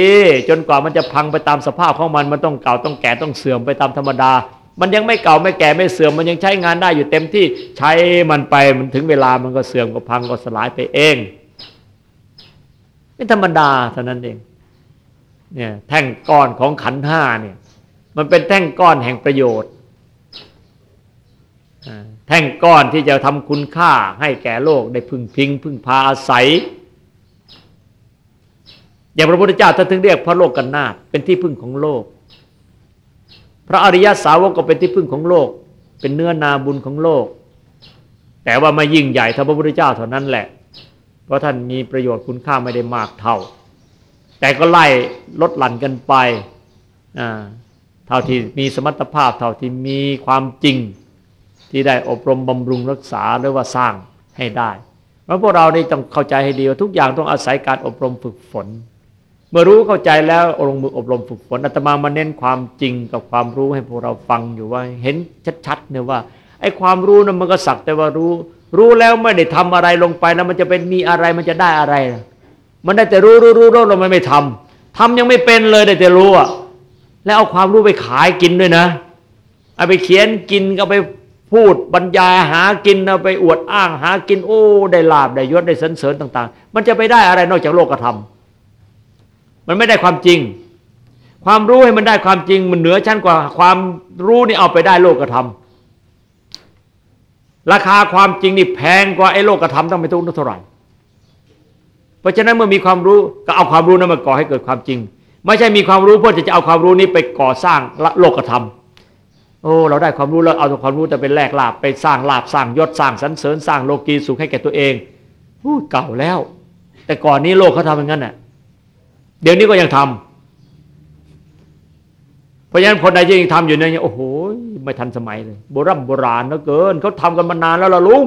จนกว่ามันจะพังไปตามสภาพของมันมันต้องเก่าต้องแก่ต้องเสื่อมไปตามธรรมดา มันยังไม่เก่าไม่แก่ไม่เสื่อม มันยังใช้งานได้อยู่เต็มที่ใช้มันไปมันถึงเวลามันก็เสื่อมก็พังก็สลายไปเอง เป็นธรรมดาเท่านั้นเอง เนี่ยแท่งก้อนของขันห้าเนี่ย มันเป็นแท่งก้อนแห่งประโยชน์แท่งก้อนที่จะทำคุณค่าให้แก่โลกได้พึ่งพิง พึ่งพาอาศัย อย่างพระพุทธเจ้าท่านถึงเรียกพระโลกกันนาเป็นที่พึ่งของโลก พระอริยสาวกก็เป็นที่พึ่งของโลก เป็นเนื้อนาบุญของโลก แต่ว่ามายิ่งใหญ่เท่าพระพุทธเจ้าเท่านั้นแหละ เพราะท่านมีประโยชน์คุณค่าไม่ได้มากเท่า แต่ก็ไล่ลดหลั่นกันไปเท่าที่มีสมรรถภาพ เท่าที่มีความจริงที่ได้อบรมบำรุงรักษาหรือว่าสร้างให้ได้เพราะพวกเรานี่ต้องเข้าใจให้ดีว่าทุกอย่างต้องอาศัยการอบรมฝึกฝน เมื่อรู้เข้าใจแล้วลงมืออบรมฝึกฝนอาตมามาเน้นความจริงกับความรู้ให้พวกเราฟังอยู่ว่า เห็นชัดๆเนี่ยว่าไอ้ความรู้นั้นมันก็สักแต่ว่ารู้ รู้แล้วไม่ได้ทำอะไรลงไปแล้วมันจะเป็นมีอะไรมันจะได้อะไร มันได้แต่รู้รู้รู้รู้เราไม่ไม่ทำทำยังไม่เป็นเลยได้แต่รู้อะแล้วเอาความรู้ไปขายกินด้วยนะเอาไปเขียนกินก็ไปพูดบรรยายหากินเอาไปอวดอ้างหากิน โอ้ ได้ลาบได้ยศได้สันเสริญต่าง ๆ มันจะไปได้อะไรนอกจากโลกธรรมมันไม่ได้ความจริง ความรู้ให้มันได้ความจริง มันเหนือชั้นกว่าความรู้นี่เอาไปได้โลกธรรม ราคาความจริงนี่แพงกว่าไอ้โลกธรรมต้องไปตุ้งเท่าไหร่เพราะฉะนั้นเมื่อมีความรู้ก็เอาความรู้นั้นมาก่อให้เกิดความจริง ไม่ใช่มีความรู้เพื่อจะเอาความรู้นี้ไปก่อสร้างโลกธรรมโอ้เราได้ความรู้แล้วเอาความรู้จะเป็นแลกลาบไปสร้างลาบสร้างยศสร้างสรรเสริญสร้างโลกีสุขให้แก่ตัวเองพูดเก่าแล้ว แต่ก่อนนี้โลกเขาทำอย่างนั้นน่ะเดี๋ยวนี้ก็ยังทำ เพราะฉะนั้นคนใดที่ยังทำอยู่เนี่ยโอ้โหไม่ทันสมัยเลย โบราณโบราณเหลือเกินเขาทำกันมานานแล้วล่ะลุง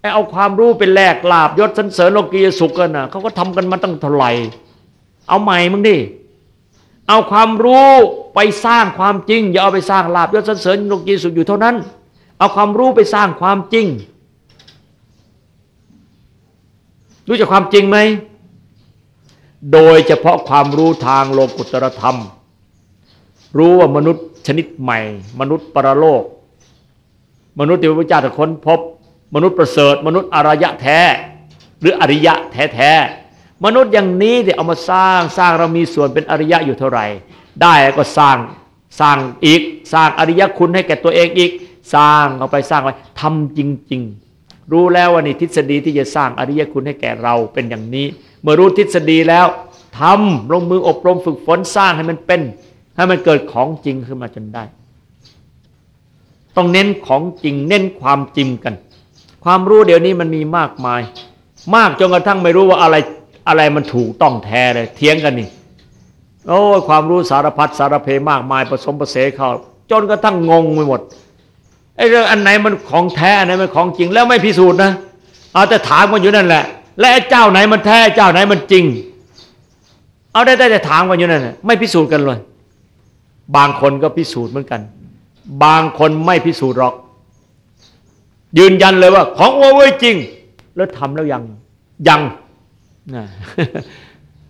ไอเอาความรู้เป็นแลกลาบยศสรรเสริญโลกีสุขกันน่ะเขาก็ทำกันมาตั้งเท่าไหร่เอาใหม่มึงดิเอาความรู้ไปสร้างความจริง อย่าเอาไปสร้างลาบยศสันเสริญโลกีสุขอยู่เท่านั้น เอาความรู้ไปสร้างความจริง รู้จักความจริงไหมโดยเฉพาะความรู้ทางโลกุตรธรรม รู้ว่ามนุษย์ชนิดใหม่ มนุษย์ปรโลก มนุษย์ที่พระพุทธเจ้าค้นพบ มนุษย์ประเสริฐ มนุษย์อารยะแท้ หรืออริยะแท้แท้มนุษย์อย่างนี้เดี๋ยวเอามาสร้างสร้างเรามีส่วนเป็นอริยะอยู่เท่าไหร่ ได้ก็สร้างสร้างอีก สร้างอริยคุณให้แก่ตัวเองอีก สร้างเอาไปสร้างไว้ทำจริง ๆ รู้แล้วว่านี่ทฤษฎีที่จะสร้างอริยคุณให้แก่เราเป็นอย่างนี้ เมื่อรู้ทฤษฎีแล้วทำลงมืออบรมฝึกฝนสร้างให้มันเป็น ให้มันเกิดของจริงขึ้นมาจนได้ ต้องเน้นของจริง เน้นความจริงกัน ความรู้เดี๋ยวนี้มันมีมากมาย มากจนกระทั่งไม่รู้ว่าอะไรอะไรมันถูกต้องแท้เลยเทียงกันนี่โอ้ความรู้สารพัดสารเพมากมายผสมผสมเข้าจนกระทั่งงงไปหมดไอ้เรื่องอันไหนมันของแท้อันไหนมันของจริงแล้วไม่พิสูจน์นะเอาแต่ถามกันอยู่นั่นแหละ และเจ้าไหนมันแท้เจ้าไหนมันจริง เอาได้แต่ถามกันอยู่นั่นแหละไม่พิสูจน์กันเลย บางคนก็พิสูจน์เหมือนกัน บางคนไม่พิสูจน์หรอก ยืนยันเลยว่า ของโอ้ยจริง แล้วทำแล้วยังยัง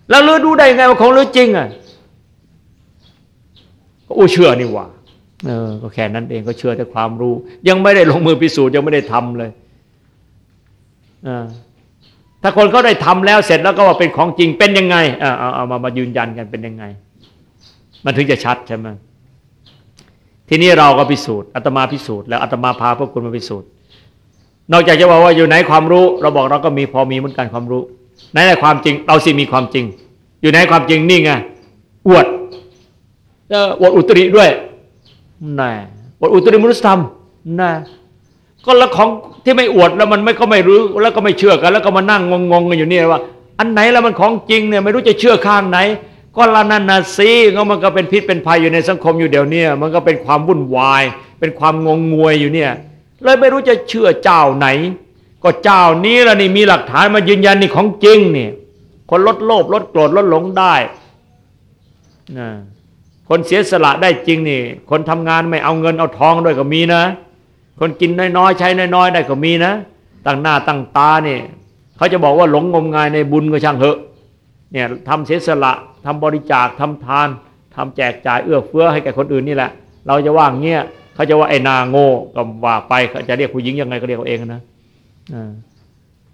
แล้วเลือดูได้ไงว่าของเลือจริงอะก็อู้เชื่อนี่ว่าเออก็แค่นั้นเองก็เชื่อแต่ความรู้ ยังไม่ได้ลงมือพิสูจน์ยังไม่ได้ทำเลยอถ้าคนเขาได้ทำแล้วเสร็จแล้วก็ว่าเป็นของจริงเป็นยังไงเอาเอาเอามามายืนยันกันเป็นยังไง มันถึงจะชัดใช่ไหมทีนี้เราก็พิสูจน์อาตมาพิสูจน์แล้วอาตมาพาพวกคุณมาพิสูจน์ นอกจากจะบอกว่าอยู่ไหนความรู้ เราบอกเราก็มีพอมีเหมือนกันความรู้ไหนในความจริง เราสิมีความจริง อยู่ไหนความจริงนี่ไงอวดจะอวดอุตริด้วยน่อวดอุตริมนุษยธรรมน่ก็แล้วของที่ไม่อวดแล้วมันไม่ก็ไม่รู้แล้วก็ไม่เชื่อกัน แล้วก็มานั่งงงๆกันอยู่นี่ว่า อันไหนแล้วมันของจริงเนี่ยไม่รู้จะเชื่อข้างไหน ก็ละนั่นนะสิก็มันก็เป็นพิษเป็นภัยอยู่ในสังคมอยู่เดี๋ยวนี้มันก็เป็นความวุ่นวาย เป็นความงงงวยอยู่เนี่ยเลยไม่รู้จะเชื่อเจ้าไหน ก็เจ้านี้ละนี่มีหลักฐานมายืนยันนี่ของจริงเนี่ยคนลดโลภลดโกรธลดหลงได้นะคนเสียสละได้จริงนี่ คนทำงานไม่เอาเงินเอาทองด้วยก็มีนะ คนกินน้อยๆใช้น้อยๆได้ก็มีนะตั้งหน้าตั้งตาเนี่ยเขาจะบอกว่าหลงงมงายในบุญก็ช่างเถอะเนี่ยทำเสียสละ ทำบริจาคทำทานทำแจกจ่ายเอื้อเฟื้อให้แก่คนอื่นนี่แหละ เราจะว่าเงี้ยเขาจะว่าไอ้นาโง่ก็ว่าไปเขาจะเรียกผู้หญิงยังไงก็เรียกเขาเองนะ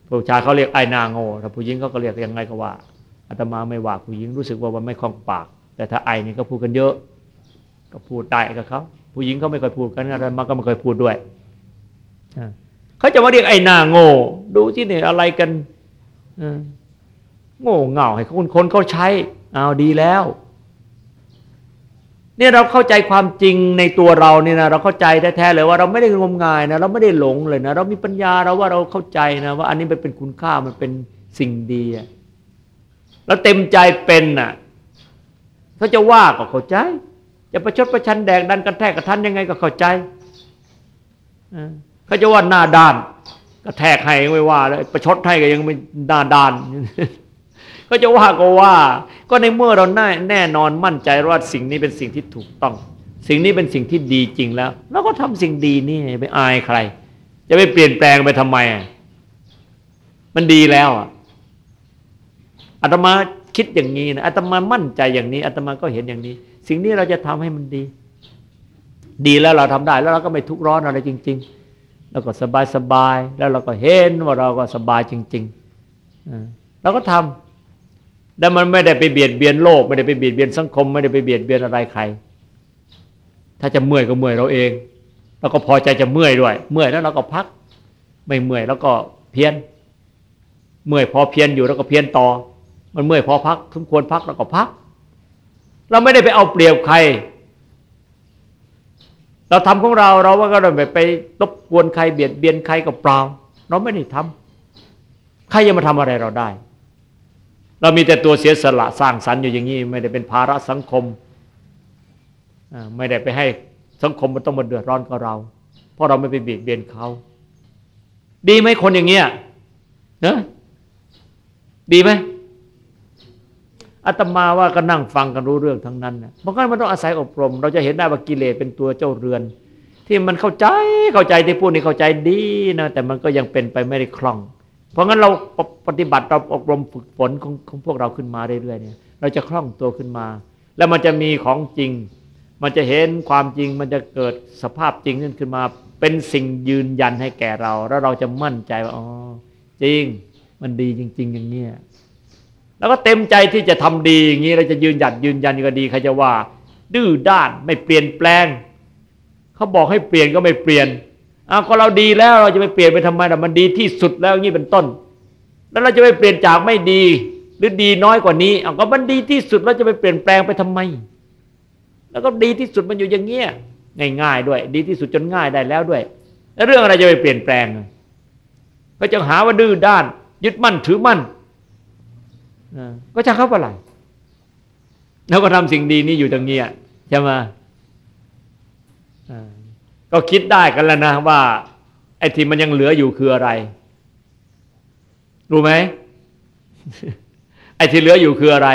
ผู้ชายเขาเรียกไอ้นาโง่ถ้าผู้หญิงเขาก็เรียกยังไงก็ว่าอาตมาไม่ว่าผู้หญิงรู้สึกว่ามันไม่คล่องปาก แต่ถ้าไอ้นี่ก็พูดกันเยอะ ก็พูดได้กับเขาผู้หญิงเขาไม่เคยพูดกันอาตมาก็ไม่เคยพูดด้วยเขาจะมาเรียกไอ้นาโง่ดูที่เนี่ยอะไรกันโง่เง่าให้คนคนเขาใช้ เอาดีแล้ว เนี่ยเราเข้าใจความจริงในตัวเราเนี่ยนะเราเข้าใจแท้ๆเลยว่าเราไม่ได้งมงายนะเราไม่ได้หลงเลยนะเรามีปัญญาเราว่าเราเข้าใจนะว่า อันนี้มันเป็นคุณค่ามันเป็นสิ่งดีแล้วเต็มใจเป็นน่ะเขาจะว่าก็เข้าใจ จะประชดประชันแดกดันกันแทกกระทันยังไงก็เข้าใจเขาจะว่าหน้าด้านก็แทกให้ไม่ว่าเลยประชดให้ก็ยังไม่หน้าด้าน ก็จะว่าก็ว่า ก็ในเมื่อเราแน่แน่นอนมั่นใจว่าสิ่งนี้เป็นสิ่งที่ถูกต้อง สิ่งนี้เป็นสิ่งที่ดีจริงแล้วเราก็ทำสิ่งดีนี่ไปอายใคร จะไปเปลี่ยนแปลงไปทำไม มันดีแล้วอะอาตมาคิดอย่างนี้นะอาตมามั่นใจอย่างนี้อาตมาก็เห็นอย่างนี้ สิ่งนี้เราจะทำให้มันดี ดีแล้วเราทำได้แล้วเราก็ไม่ทุกข์ร้อนอะไรจริง ๆ แล้วก็สบายสบายแล้วเราก็เห็นว่าเราก็สบายจริงๆเราก็ทำ แล้วมันไม่ได้ไปเบียดเบียนโลก ไม่ได้ไปเบียดเบียนสังคม ไม่ได้ไปเบียดเบียนอะไรใคร ถ้าจะเมื่อยก็เมื่อยเราเองเราก็พอใจจะเมื่อยด้วย เมื่อยแล้วเราก็พัก ไม่เมื่อยแล้วก็เพียน เมื่อยพอเพียนอยู่แล้วก็เพียนต่อ มันเมื่อยพอพักทุกควรพักแล้วก็พัก เราไม่ได้ไปเอาเปรียบใคร เราทำของเราเราว่าก็ไม่ไปรบกวนใครเบียดเบียนใครก็เปล่า เราไม่ได้ทำใครจะมาทำอะไรเราได้ เรามีแต่ตัวเสียสละสร้างสรรค์อยู่อย่างนี้ ไม่ได้เป็นภาระสังคม ไม่ได้ไปให้สังคมมันต้องมาเดือดร้อนกับเรา เพราะเราไม่ไปเบียดเบียนเขา ดีไหมคนอย่างเงี้ยเนะดีไหมอาตมาว่าก็นั่งฟังกันรู้เรื่องทั้งนั้นนะเพราะงั้นมันต้องอาศัยอบรม เราจะเห็นได้ว่ากิเลสเป็นตัวเจ้าเรือน ที่มันเข้าใจเข้าใจที่พูดนี่เข้าใจดีนะแต่มันก็ยังเป็นไปไม่ได้คล่อง เพราะงั้นเราปฏิบัติเราอบรมฝึกฝนของของพวกเราขึ้นมาเรื่อยๆเนี่ย เราจะคล่องตัวขึ้นมา แล้วมันจะมีของจริง มันจะเห็นความจริง มันจะเกิดสภาพจริงนี่ขึ้นมา เป็นสิ่งยืนยันให้แก่เรา แล้วเราจะมั่นใจว่าอ๋อจริง มันดีจริง ๆ อย่างเนี้ยแล้วก็เต็มใจที่จะทำดีอย่างนี้เราจะยืนหยัดยืนยันก็ดีใครจะว่า ดื้อด้านไม่เปลี่ยนแปลง เขาบอกให้เปลี่ยนก็ไม่เปลี่ยน อ้าวก็เราดีแล้วเราจะไปเปลี่ยนไปทำไมล่ะมันดีที่สุดแล้วนี่เป็นต้น แล้วเราจะไปเปลี่ยนจากไม่ดี หรือดีน้อยกว่านี้อ้าวก็มันดีที่สุดเราจะไปเปลี่ยนแปลงไปทำไม แล้วก็ดีที่สุดมันอยู่อย่างเงี้ยง่ายๆด้วย ดีที่สุดจนง่ายได้แล้วด้วย แล้วเรื่องอะไรจะไปเปลี่ยนแปลงก็จะหาว่าดื้อด้าน ยึดมั่นถือมั่นก็จะเข้าไปอะไรแล้วก็ทำสิ่งดีนี้อยู่ตรงนี้ยใช่ไหม ก็คิดได้กันแล้วนะว่าไอ้ที่มันยังเหลืออยู่คืออะไร รู้ไหมไอ้ที่เหลืออยู่คืออะไร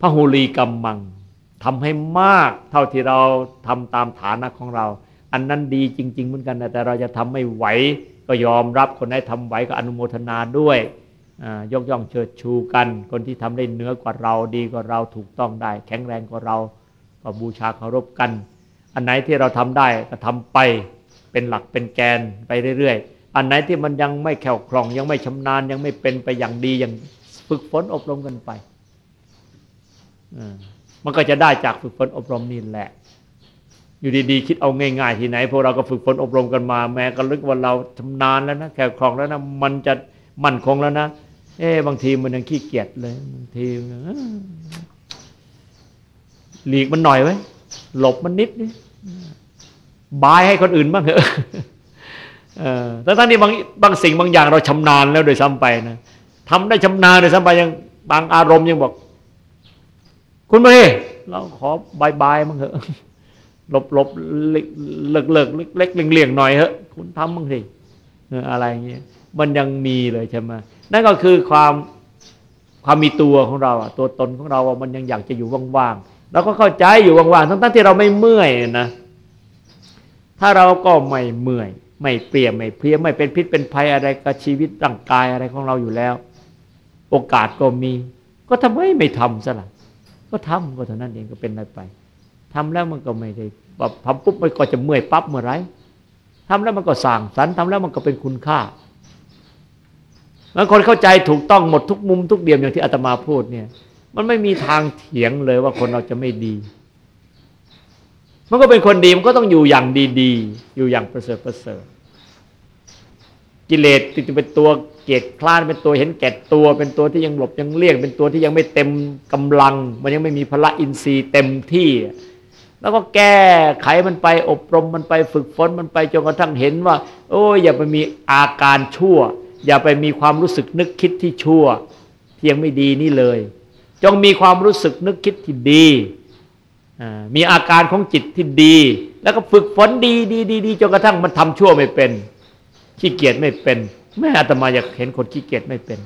พระหูลีกรรมมังทำให้มากเท่าที่เราทำตามฐานะของเรา อันนั้นดีจริง ๆ เหมือนกันนะแต่เราจะทำไม่ไหวก็ยอมรับคนไหนทำไหวก็อนุโมทนาด้วยยกย่องเชิดชูกัน คนที่ทำได้เนื้อกว่าเราดีกว่าเราถูกต้องได้ แข็งแรงกว่าเราก็บูชาเคารพกัน อันไหนที่เราทำได้ก็ทำไปเป็นหลักเป็นแกนไปเรื่อยๆ อันไหนที่มันยังไม่แข็งคล่อง ยังไม่ชำนาญยังไม่เป็นไปอย่างดีอย่างฝึกฝนอบรมกันไปมันก็จะได้จากฝึกฝนอบรมนี่แหละ อยู่ดีๆ คิดเอาง่ายๆ ที่ไหนพวกเราก็ฝึกฝนอบรมกันมา แม้ก็ลึกว่าเราชำนาญแล้วนะแข็งคล่องแล้วนะมันจะมั่นคงแล้วนะเอ๊บางทีมันยังขี้เกียจเลยบางทีหลีกมันหน่อยไว้หลบมันนิดนี่ บายให้คนอื่นบ้างเถอะแต่ทั้งนี้บางบางสิ่งบางอย่างเราชำนาญแล้วโดยซ้ำไปนะทำได้ชำนาญโดยซ้ำไปยังบางอารมณ์ยังบอก คุณมาเฮ้เราขอบายบายมั้งเถอะหลบหลบเลิกเลิกเลิกเล็กเลี่ยงหน่อยเถอะคุณทำบ้างสิอะไรเงี้ยมันยังมีเลยใช่ไหมนั่นก็คือความความมีตัวของเราอะตัวตนของเรา มันยังอยากจะอยู่ว่างๆเราก็เข้าใจอยู่ว่างๆทั้งๆที่เราไม่เมื่อยนะ ถ้าเราก็ไม่เมื่อย ไม่เปลี่ยไม่เพลียไม่เป็นพิษเป็นภัยอะไรกับชีวิตร่างกายอะไรของเราอยู่แล้ว โอกาสก็มี ก็ทำไมไม่ทำซะล่ะก็ทำก็เท่านั้นเองก็เป็นอะไรไปทำแล้วมันก็ไม่ได้แบบทำปุ๊บมันก็จะเมื่อยปั๊บเมื่อไรทำแล้วมันก็สั่งสรรทำแล้วมันก็เป็นคุณค่าบางคนเข้าใจถูกต้องหมดทุกมุมทุกเดียมอย่างที่อาตมาพูดเนี่ย มันไม่มีทางเถียงเลยว่าคนเราจะไม่ดี มันก็เป็นคนดีมันก็ต้องอยู่อย่างดีๆ อยู่อย่างประเสริฐประเสริฐกิเลสติดเป็นตัวเกียดคลานเป็นตัวเห็นแก่ตัว เป็นตัวที่ยังหลบยังเลี่ยง เป็นตัวที่ยังไม่เต็มกำลัง มันยังไม่มีพละอินทรีย์เต็มที่ แล้วก็แก้ไขมันไปอบรมมันไปฝึกฝนมันไปจนกระทั่งเห็นว่า โอ้ยอย่าไปมีอาการชั่ว อย่าไปมีความรู้สึกนึกคิดที่ชั่วที่ยังไม่ดีนี่เลย จงมีความรู้สึกนึกคิดที่ดี มีอาการของจิตที่ดี แล้วก็ฝึกฝนดีดีดีดจนกระทั่งมันทำชั่วไม่เป็น ขี้เกียจไม่เป็น แม่อาตมาอยากเห็นคนขี้เกียจไม่เป็น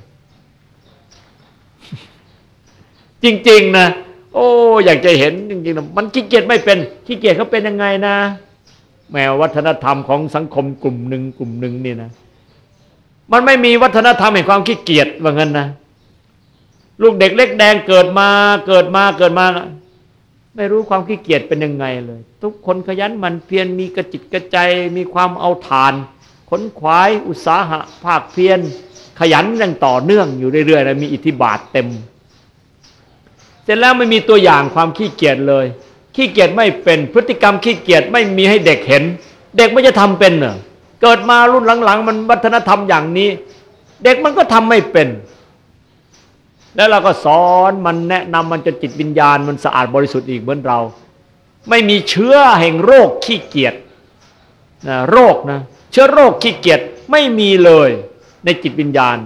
จริง ๆ นะโอ้อยากจะเห็นจริงๆนะมันขี้เกียจไม่เป็นขี้เกียจเขาเป็นยังไงนะ แมววัฒนธรรมของสังคมกลุ่มหนึ่งกลุ่มหนึ่งนี่นะมันไม่มีวัฒนธรรมแห่งความขี้เกียจว่างั้นนะลูกเด็กเล็กแดงเกิดมาเกิดมาเกิดมา ไม่รู้ความขี้เกียจเป็นยังไงเลย ทุกคนขยันมันเพียรมีกระจิตกระใจ มีความเอาทาน ขนขวาย อุตสาหะภาคเพียรขยันอย่างต่อเนื่องอยู่เรื่อยๆแล้วมีอิทธิบาทเต็ม เสร็จแล้วไม่มีตัวอย่างความขี้เกียจเลย ขี้เกียจไม่เป็นพฤติกรรมขี้เกียจไม่มีให้เด็กเห็น เด็กไม่จะทำเป็นเหรอเกิดมารุ่นหลังๆ มันวัฒนธรรมอย่างนี้ เด็กมันก็ทำไม่เป็น แล้วเราก็สอนมันแนะนำมันจนจิตวิญญาณมันสะอาดบริสุทธิ์อีกเหมือนเรา ไม่มีเชื้อแห่งโรคขี้เกียจนะโรคนะเชื้อโรคขี้เกียจไม่มีเลยในจิตวิญญาณ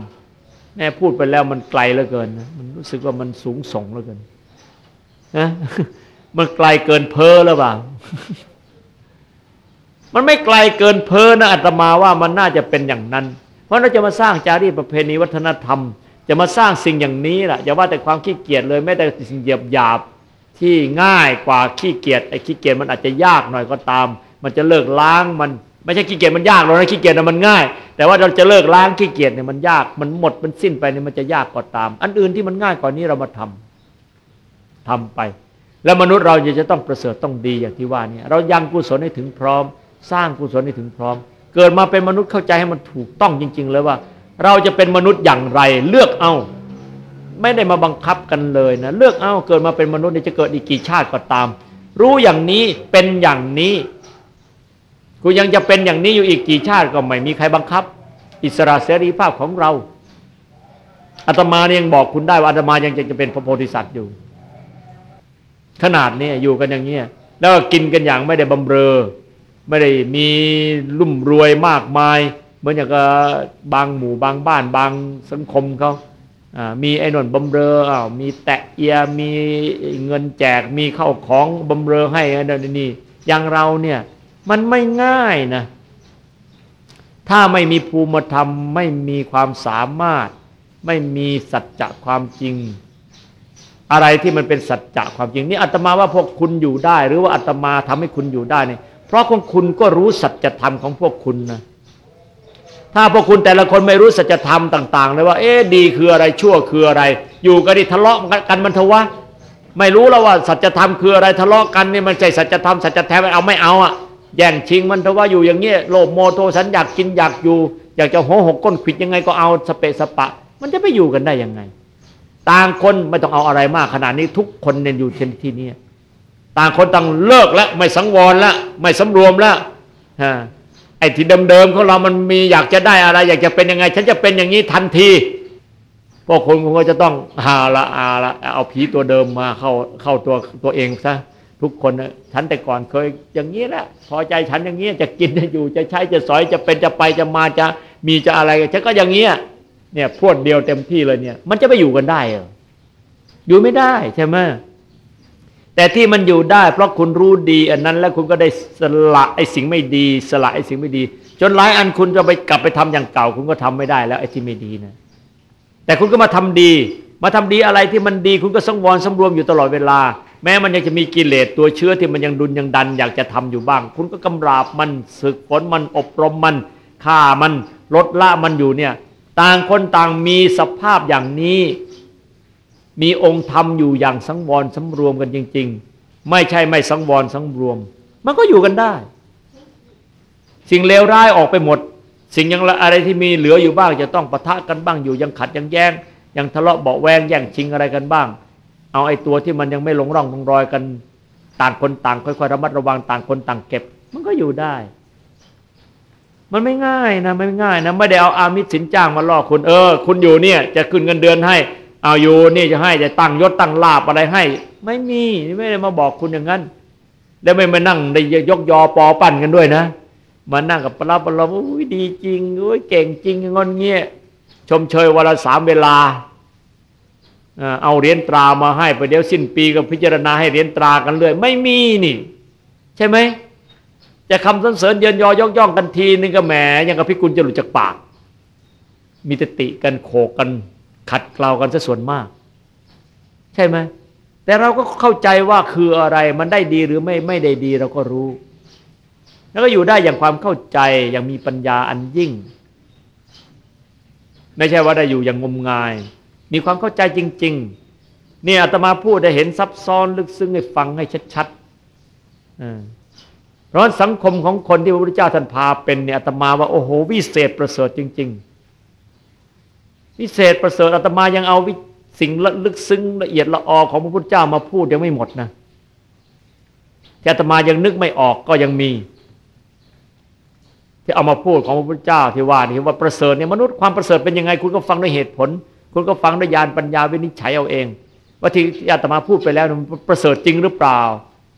แม่พูดไปแล้วมันไกลเหลือเกินนะมันรู้สึกว่ามันสูงส่งเหลือเกินนะมันไกลเกินเพ้อแล้วเปล่ามันไม่ไกลเกินเพอนะอาตมาว่ามันน่าจะเป็นอย่างนั้น เพราะเราจะมาสร้างจารีตประเพณีวัฒนธรรม จะมาสร้างสิ่งอย่างนี้แหละอย่าว่าแต่ความขี้เกียจเลยไม่แต่สิ่งเหยียบหยาบที่ง่ายกว่าขี้เกียจไอ้ขี้เกียจมันอาจจะยากหน่อยก็ตาม มันจะเลิกล้างมันไม่ใช่ขี้เกียจมันยากหรอกนะขี้เกียจมันง่าย แต่ว่าเราจะเลิกล้างขี้เกียจเนี่ยมันยากมันหมดมันสิ้นไปเนี่ยมันจะยากก็ตาม อันอื่นที่มันง่ายกว่านี้เรามาทำทำไป แล้วมนุษย์เราจะต้องประเสริฐต้องดีอย่างที่ว่านี่เรายังกุศลให้ถึงพร้อม สร้างกุศลให้ถึงพร้อม เกิดมาเป็นมนุษย์เข้าใจให้มันถูกต้องจริง ๆ เลยว่า เราจะเป็นมนุษย์อย่างไร เลือกเอา ไม่ได้มาบังคับกันเลยนะเลือกเอาเกิดมาเป็นมนุษย์จะเกิดอีกกี่ชาติก็ตาม รู้อย่างนี้เป็นอย่างนี้กูยังจะเป็นอย่างนี้อยู่อีกกี่ชาติก็ไม่มีใครบังคับ อิสระเสรีภาพของเราอาตมาเนี่ยยังบอกคุณได้ว่าอาตมายังจะเป็นพระโพธิสัตว์อยู่ ขนาดนี้อยู่กันอย่างเงี้ยแล้วกินกันอย่างไม่ได้บำเรอ ไม่ได้มีรุ่มรวยมากมาย เหมือนอย่างกับบางหมู่บางบ้านบางสังคมเขามีไอ้นนบำเรออ้าวมีแตะเอียมีเงินแจกมีเข้าของบำเรอให้ไอันนั้นนี่อย่างเราเนี่ยมันไม่ง่ายนะ ถ้าไม่มีภูมิธรรมไม่มีความสามารถ ไม่มีสัจจะความจริง อะไรที่มันเป็นสัจจะความจริงนี่อาตมาว่าพวกคุณอยู่ได้ หรือว่าอาตมาทำให้คุณอยู่ได้เนี่ยเพราะของคุณก็รู้สัจธรรมของพวกคุณนะ ถ้าพวกคุณแต่ละคนไม่รู้สัจธรรมต่างๆเลยว่า เอ๊ดีคืออะไรชั่วคืออะไร อยู่กันดิทะเลาะกันมันทวะไม่รู้แล้วว่าสัจธรรมคืออะไรทะเลาะกันนี่มันใจสัจธรรมสัจแท้เอาไม่เอาอะแย่งชิงมันทว่าอยู่อย่างเงี้ยโลภโมโทสันอยากกินอยากอยู่ อยากจะโหหกก้นขิดยังไงก็เอาสเปสปะ มันจะไปอยู่กันได้ยังไง ต่างคนไม่ต้องเอาอะไรมากขนาดนี้ทุกคนเนี่ยอยู่ที่นี่ต่างคนต่างเลิกแล้วไม่สังวรแล้วไม่สำรวมแล้ว ไอ้ที่เดิมๆของเรามันมีอยากจะได้อะไร อยากจะเป็นยังไง ฉันจะเป็นอย่างนี้ทันทีพวกคนคงก็จะต้องหาละอาละเอาผีตัวเดิมมาเข้าเข้าตัวตัวเองซะทุกคนนะฉันแต่ก่อนเคยอย่างนี้แหละพอใจฉันอย่างนี้จะกินจะอยู่จะใช้จะสอยจะเป็นจะไปจะมาจะมีจะอะไรฉันก็อย่างเงี้ยเนี่ยพวดเดียวเต็มที่เลยเนี่ย มันจะไปอยู่กันได้เหรออยู่ไม่ได้ใช่ไหม แต่ที่มันอยู่ได้ เพราะคุณรู้ดี อันนั้น แล้วคุณก็ได้สละไอ้สิ่งไม่ดี สละไอ้สิ่งไม่ดี จนหลายอันคุณจะไปกลับไปทำอย่างเก่า คุณก็ทำไม่ได้แล้วไอ้ที่ไม่ดีนะแต่คุณก็มาทำดี มาทำดีอะไรที่มันดี คุณก็สังวรสำรวมอยู่ตลอดเวลา แม้มันยังจะมีกิเลสตัวเชื้อที่มันยังดุนยังดัน อยากจะทำอยู่บ้าง คุณก็กำราบมันศึกฝนมันอบรมมันฆ่ามันลดละมันอยู่เนี่ย ต่างคนต่างมีสภาพอย่างนี้ มีองค์ธรรมอยู่อย่างสังวรสำรวมกันจริง ๆ ไม่ใช่ไม่สังวรสังรวม มันก็อยู่กันได้ สิ่งเลวร้ายออกไปหมด สิ่งยังอะไรที่มีเหลืออยู่บ้าง จะต้องปะทะกันบ้างอยู่ยังขัดยังแย้งยังทะเลาะเบาแวงแย่งชิงอะไรกันบ้าง เอาไอ้ตัวที่มันยังไม่หลงร่องลงรอยกัน ต่างคนต่างค่อยๆระมัดระวังต่างคนต่างเก็บ มันก็อยู่ได้ มันไม่ง่ายนะไม่ง่ายนะไม่ได้เอาอามิตรสินจ้างมาล่อคุณเออ คุณอยู่เนี่ย จะขึ้นเงินเดือนให้ เอาอยู่นี่จะให้จะตั้งยศตั้งลาบอะไรให้ ไม่มีไม่ได้มาบอกคุณอย่างนั้น แล้วไม่มานั่งได้ยกยอปอปั่นกันด้วยนะมานั่งกับปลาปลาอุ้ยดีจริงอุ้ยเก่งจริงงอนเงี้ยชมเชยวันละสามเวลาเอาเหรียญตรามาให้ไปเดี๋ยวสิ้นปีก็พิจารณาให้เหรียญตรากันเลยไม่มีนี่ ใช่ไหมจะคำสรรเสริญเยินยอยกย่องกันทีนึงก็แหมยังกับพิกุลจะหลุดจากปาก มีตติกันโขกกัน ขัดเกลากันซะส่วนมาก ใช่ไหมแต่เราก็เข้าใจว่าคืออะไรมันได้ดีหรือไม่ไม่ได้ดีเราก็รู้ แล้วก็อยู่ได้อย่างความเข้าใจอย่างมีปัญญาอันยิ่ง ไม่ใช่ว่าได้อยู่อย่างงมงาย มีความเข้าใจจริง ๆ เนี่ยอาตมาพูดได้เห็นซับซ้อนลึกซึ้งให้ฟังให้ชัดๆเพราะสังคมของคนที่พระพุทธเจ้าท่านพาเป็นเนี่ยอาตมาว่าโอ้โหวิเศษประเสริฐจริง ๆ วิเศษประเสริฐอาตมายังเอาสิ่งลึกซึ้งละเอียดละออของพระพุทธเจ้ามาพูดยังไม่หมดนะที่อาตมายังนึกไม่ออกก็ยังมี ที่เอามาพูดของพระพุทธเจ้าที่ว่าที่ว่าประเสริฐเนี่ยมนุษย์ความประเสริฐเป็นยังไง คุณก็ฟังด้วยเหตุผล คุณก็ฟังด้วยญาณปัญญาวินิจฉัยเอาเอง ว่าที่อาตมาพูดไปแล้วมันประเสริฐจริงหรือเปล่า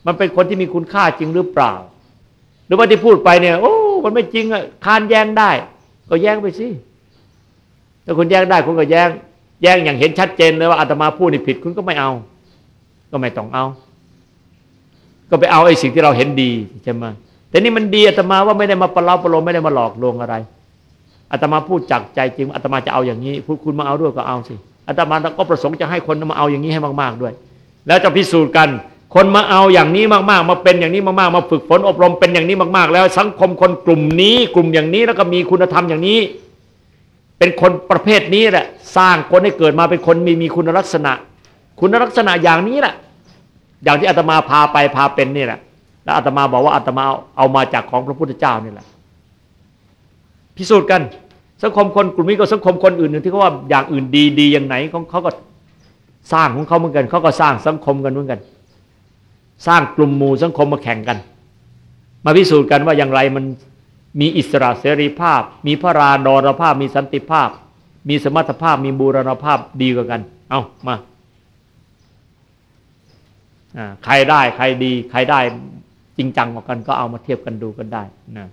มันเป็นคนที่มีคุณค่าจริงหรือเปล่า หรือว่าที่พูดไปเนี่ยโอ้มันไม่จริงอะคานแย้งได้ ก็แย้งไปสิ ถ้าคุณแยกได้คุณก็แย้ง แย้งอย่างเห็นชัดเจนเลยว่าอาตมาพูดนี่ผิดคุณก็ไม่เอา ก็ไม่ต้องเอา ก็ไปเอาไอ้สิ่งที่เราเห็นดีใช่ไหมแต่นี่มันดีอาตมาว่าไม่ได้มาปลาประโลมไม่ได้มาหลอกลวงอะไรอาตมาพูดจากใจจริงอาตมาจะเอาอย่างนี้พูดคุณมาเอาด้วยก็เอาสิอาตมาก็ประสงค์จะให้คนมาเอาอย่างนี้ให้มาก ๆด้วย แล้วจะพิสูจน์กัน คนมาเอาอย่างนี้มากๆ มาเป็นอย่างนี้มากๆ มาฝึกฝนอบรมเป็นอย่างนี้มากๆ แล้วสังคมคนกลุ่มนี้ กลุ่มอย่างนี้แล้วก็มีคุณธรรมอย่างนี้ เป็นคนประเภทนี้แหละ สร้างคนให้เกิดมาเป็นคนมีมีคุณลักษณะ คุณลักษณะอย่างนี้แหละอย่างที่อาตมาพาไปพาเป็นนี่แหละแล้วอาตมาบอกว่าอาตมาเอามาจากของพระพุทธเจ้านี่แหละ พิสูจน์กัน สังคมคนกลุ่มนี้ก็สังคมคนอื่นที่เขาว่าอย่างอื่นดีดีอย่างไหนเขาเขาก็สร้างของเขาเหมือนกันเขาก็สร้างสังคมกันเหมือนกัน สร้างกลุ่มหมู่สังคมมาแข่งกัน มาพิสูจน์กันว่าอย่างไรมัน มีอิสระเสรีภาพ มีพระราดรภาพ มีสันติภาพ มีสมรรถภาพ มีบูรณภาพดีกว่ากัน เอามาใครได้ใครดี ใครได้จริงจังกว่ากันก็เอามาเทียบกันดูกันได้นะ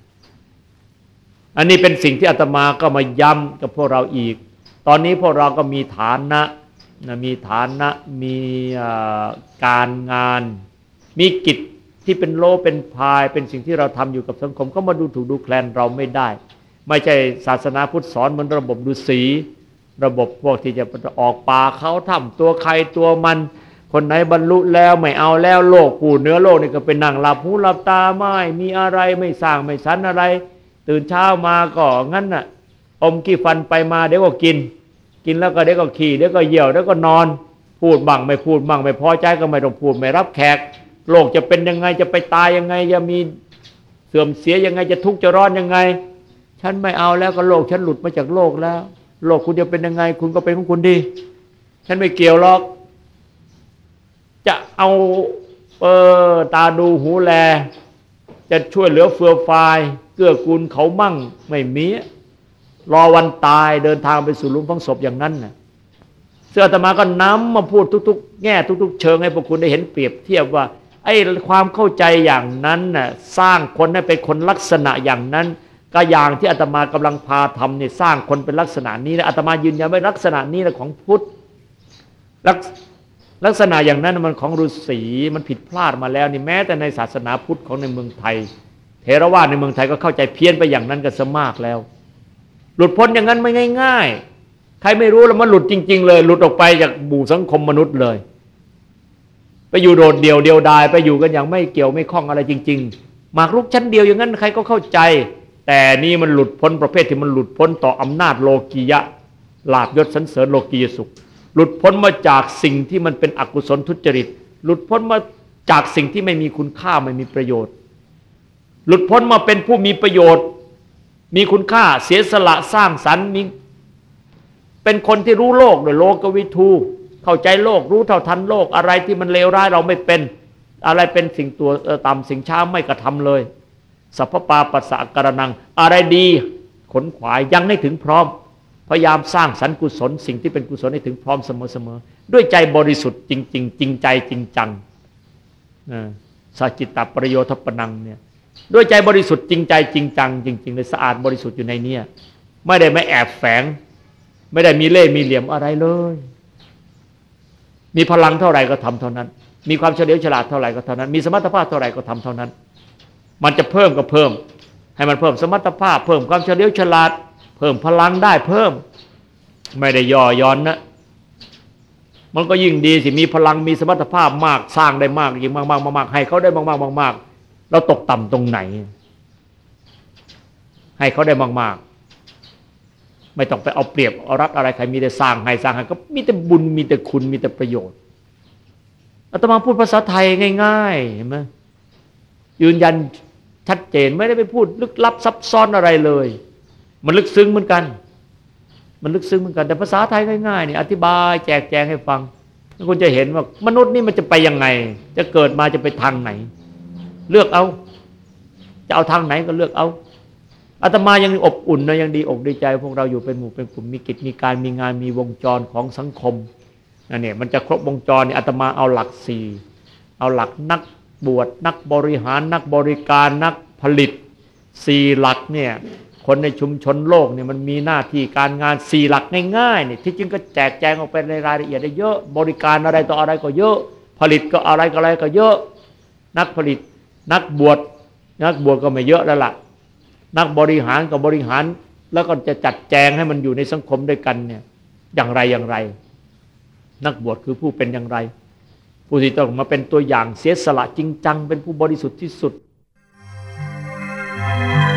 อันนี้เป็นสิ่งที่อาตมาก็มาย้ำกับพวกเราอีก ตอนนี้พวกเราก็มีฐานะมีฐานะมีการงาน มีกิจ ที่เป็นโลเป็นพายเป็นสิ่งที่เราทำอยู่กับสังคม ก็มาดูถูกดูแคลนเราไม่ได้ ไม่ใช่ศาสนาพุทธสอนเหมือนระบบดูสีระบบพวกที่จะออกป่าเขาทำตัวใครตัวมัน คนไหนบรรลุแล้วไม่เอาแล้วโลกผู้เนื้อโลกนี่ก็เป็นนั่งหลับหูหลับตาไม่มีอะไรไม่สร้างไม่สันอะไร ตื่นเช้ามาก็งั้นน่ะอมขี้ฟันไปมาเดี๋ยวก็กิน กินแล้วก็เดี๋ยวก็ขี่เดี๋ยวก็เหี่ยวเดี๋ยวก็นอน พูดบ้างไม่พูดบ้างไม่พอใจก็ไม่ต้องพูดไม่รับแขก โลกจะเป็นยังไงจะไปตายยังไง จะมีเสื่อมเสียยังไงจะทุกข์จะร้อนยังไง ฉันไม่เอาแล้วก็โลก ฉันหลุดมาจากโลกแล้ว โลกคุณจะเป็นยังไง คุณก็เป็นของคุณดี ฉันไม่เกี่ยวหรอก จะเอาเออตาดูหูแล จะช่วยเหลือเฟือฟายเกื้อกูลเขามั่งไม่มีรอวันตายเดินทางไปสู่ลุมฝังศพอย่างนั้นน่ะเสื้ออาตมาก็นำมาพูดทุก ๆ แง่ทุก ๆ เชิงให้พวกคุณได้เห็นเปรียบเทียบว่า ไอ้ความเข้าใจอย่างนั้นน่ะสร้างคนให้เป็นคนลักษณะอย่างนั้นก็อย่างที่อาตมากำลังพาทำเนี่ยสร้างคนเป็นลักษณะนี้นะอาตมายืนยันว่าลักษณะนี้แหละของพุทธลักลักษณะอย่างนั้นมันของฤาษีมันผิดพลาดมาแล้วนี่แม้แต่ในศาสนาพุทธของในเมืองไทย เทรวาสในเมืองไทยก็เข้าใจเพี้ยนไปอย่างนั้นกันซะมากแล้ว หลุดพ้นอย่างนั้นไม่ง่าย ๆ ใครไม่รู้แล้วมันหลุดจริง ๆ เลย หลุดออกไปจากบู่สังคมมนุษย์เลย ไปอยู่โดดเดี่ยวเดียวดายไปอยู่กันอย่างไม่เกี่ยวไม่คล้องอะไรจริง ๆ หมากรุกชั้นเดียวอย่างนั้นใครก็เข้าใจ แต่นี่มันหลุดพ้นประเภทที่มันหลุดพ้นต่ออำนาจโลกียะลาบยศสันเสริญโลกียสุข หลุดพ้นมาจากสิ่งที่มันเป็นอกุศลทุจริต หลุดพ้นมาจากสิ่งที่ไม่มีคุณค่าไม่มีประโยชน์ หลุดพ้นมาเป็นผู้มีประโยชน์ มีคุณค่าเสียสละสร้างสรรค์มีเป็นคนที่รู้โลกโดยโลกวิทู เข้าใจโลกรู้เท่าทันโลกอะไรที่มันเลวร้ายเราไม่เป็น อะไรเป็นสิ่งตัวต่ำสิ่งช้าไม่กระทำเลยสัพพปาปัสสะกระนัง อะไรดีขนขวายยังไม่ถึงพร้อม พยายามสร้างสรรกุศล สิ่งที่เป็นกุศลให้ถึงพร้อมเสมอๆด้วยใจบริสุทธิ์จริง ๆ จริงใจจริงจังสัจจิตตประโยชน์ปนังเนี่ยด้วยใจบริสุทธิ์จริงใจจริงจัง จริงๆเลยสะอาดบริสุทธิ์อยู่ในเนี้ไม่ได้ไม่แอบแฝง ไม่ได้มีเล่ห์มีเหลี่ยมอะไรเลย มีพลังเท่าไหร่ก็ทำเท่านั้น มีความเฉลียวฉลาดเท่าไหร่ก็เท่านั้น มีสมรรถภาพเท่าไหร่ก็ทำเท่านั้น มันจะเพิ่มก็เพิ่ม ให้มันเพิ่มสมรรถภาพ เพิ่มความเฉลียวฉลาด เพิ่มพลังได้เพิ่ม ไม่ได้ย่อย้อนนะมันก็ยิ่งดีสิมีพลังมีสมรรถภาพมากสร้างได้มากยิ่งมากๆมากให้เขาได้มากๆมากๆเราตกต่ำตรงไหน ให้เขาได้มากๆ ไม่ต้องไปเอาเปรียบเอารัดอะไรใครมีแต่สร้างให้สร้างให้ก็มีแต่บุญมีแต่คุณมีแต่ประโยชน์อาตมาพูดภาษาไทยง่ายๆเห็นไหมยืนยันชัดเจนไม่ได้ไปพูดลึกลับซับซ้อนอะไรเลย มันลึกซึ้งเหมือนกัน มันลึกซึ้งเหมือนกันแต่ภาษาไทยง่ายๆนี่อธิบายแจกแจงให้ฟังแล้วคุณจะเห็นว่ามนุษย์นี่มันจะไปยังไง จะเกิดมาจะไปทางไหน เลือกเอา จะเอาทางไหนก็เลือกเอา อาตมายังอบอุ่นนะยังดีอกดีใจ พวกเราอยู่เป็นหมู่เป็นกลุ่มมีกิจมีการมีงานมีวงจรของสังคมนั่นเนี่ยมันจะครบวงจรเนี่ยอาตมาเอาหลักสี่เอาหลักนักบวชนักบริหาร นักบริการนักผลิตสี่หลักเนี่ยคนในชุมชนโลกเนี่ยมันมีหน้าที่การงานสี่หลักง่ายๆเนี่ยที่จริงก็แจกแจงออกไปในรายละเอียดได้เยอะ บริการอะไรต่ออะไรก็เยอะ ผลิตก็อะไรก็อะไรก็เยอะ นักผลิตนักบวชนักบวชก็ไม่เยอะแล้วล่ะ นักบริหารกับบริหาร แล้วก็จะจัดแจงให้มันอยู่ในสังคมด้วยกันเนี่ย อย่างไรอย่างไร นักบวชคือผู้เป็นอย่างไร ผู้ที่ต้องมาเป็นตัวอย่างเสียสละจริงจัง เป็นผู้บริสุทธิ์ที่สุด Thank you.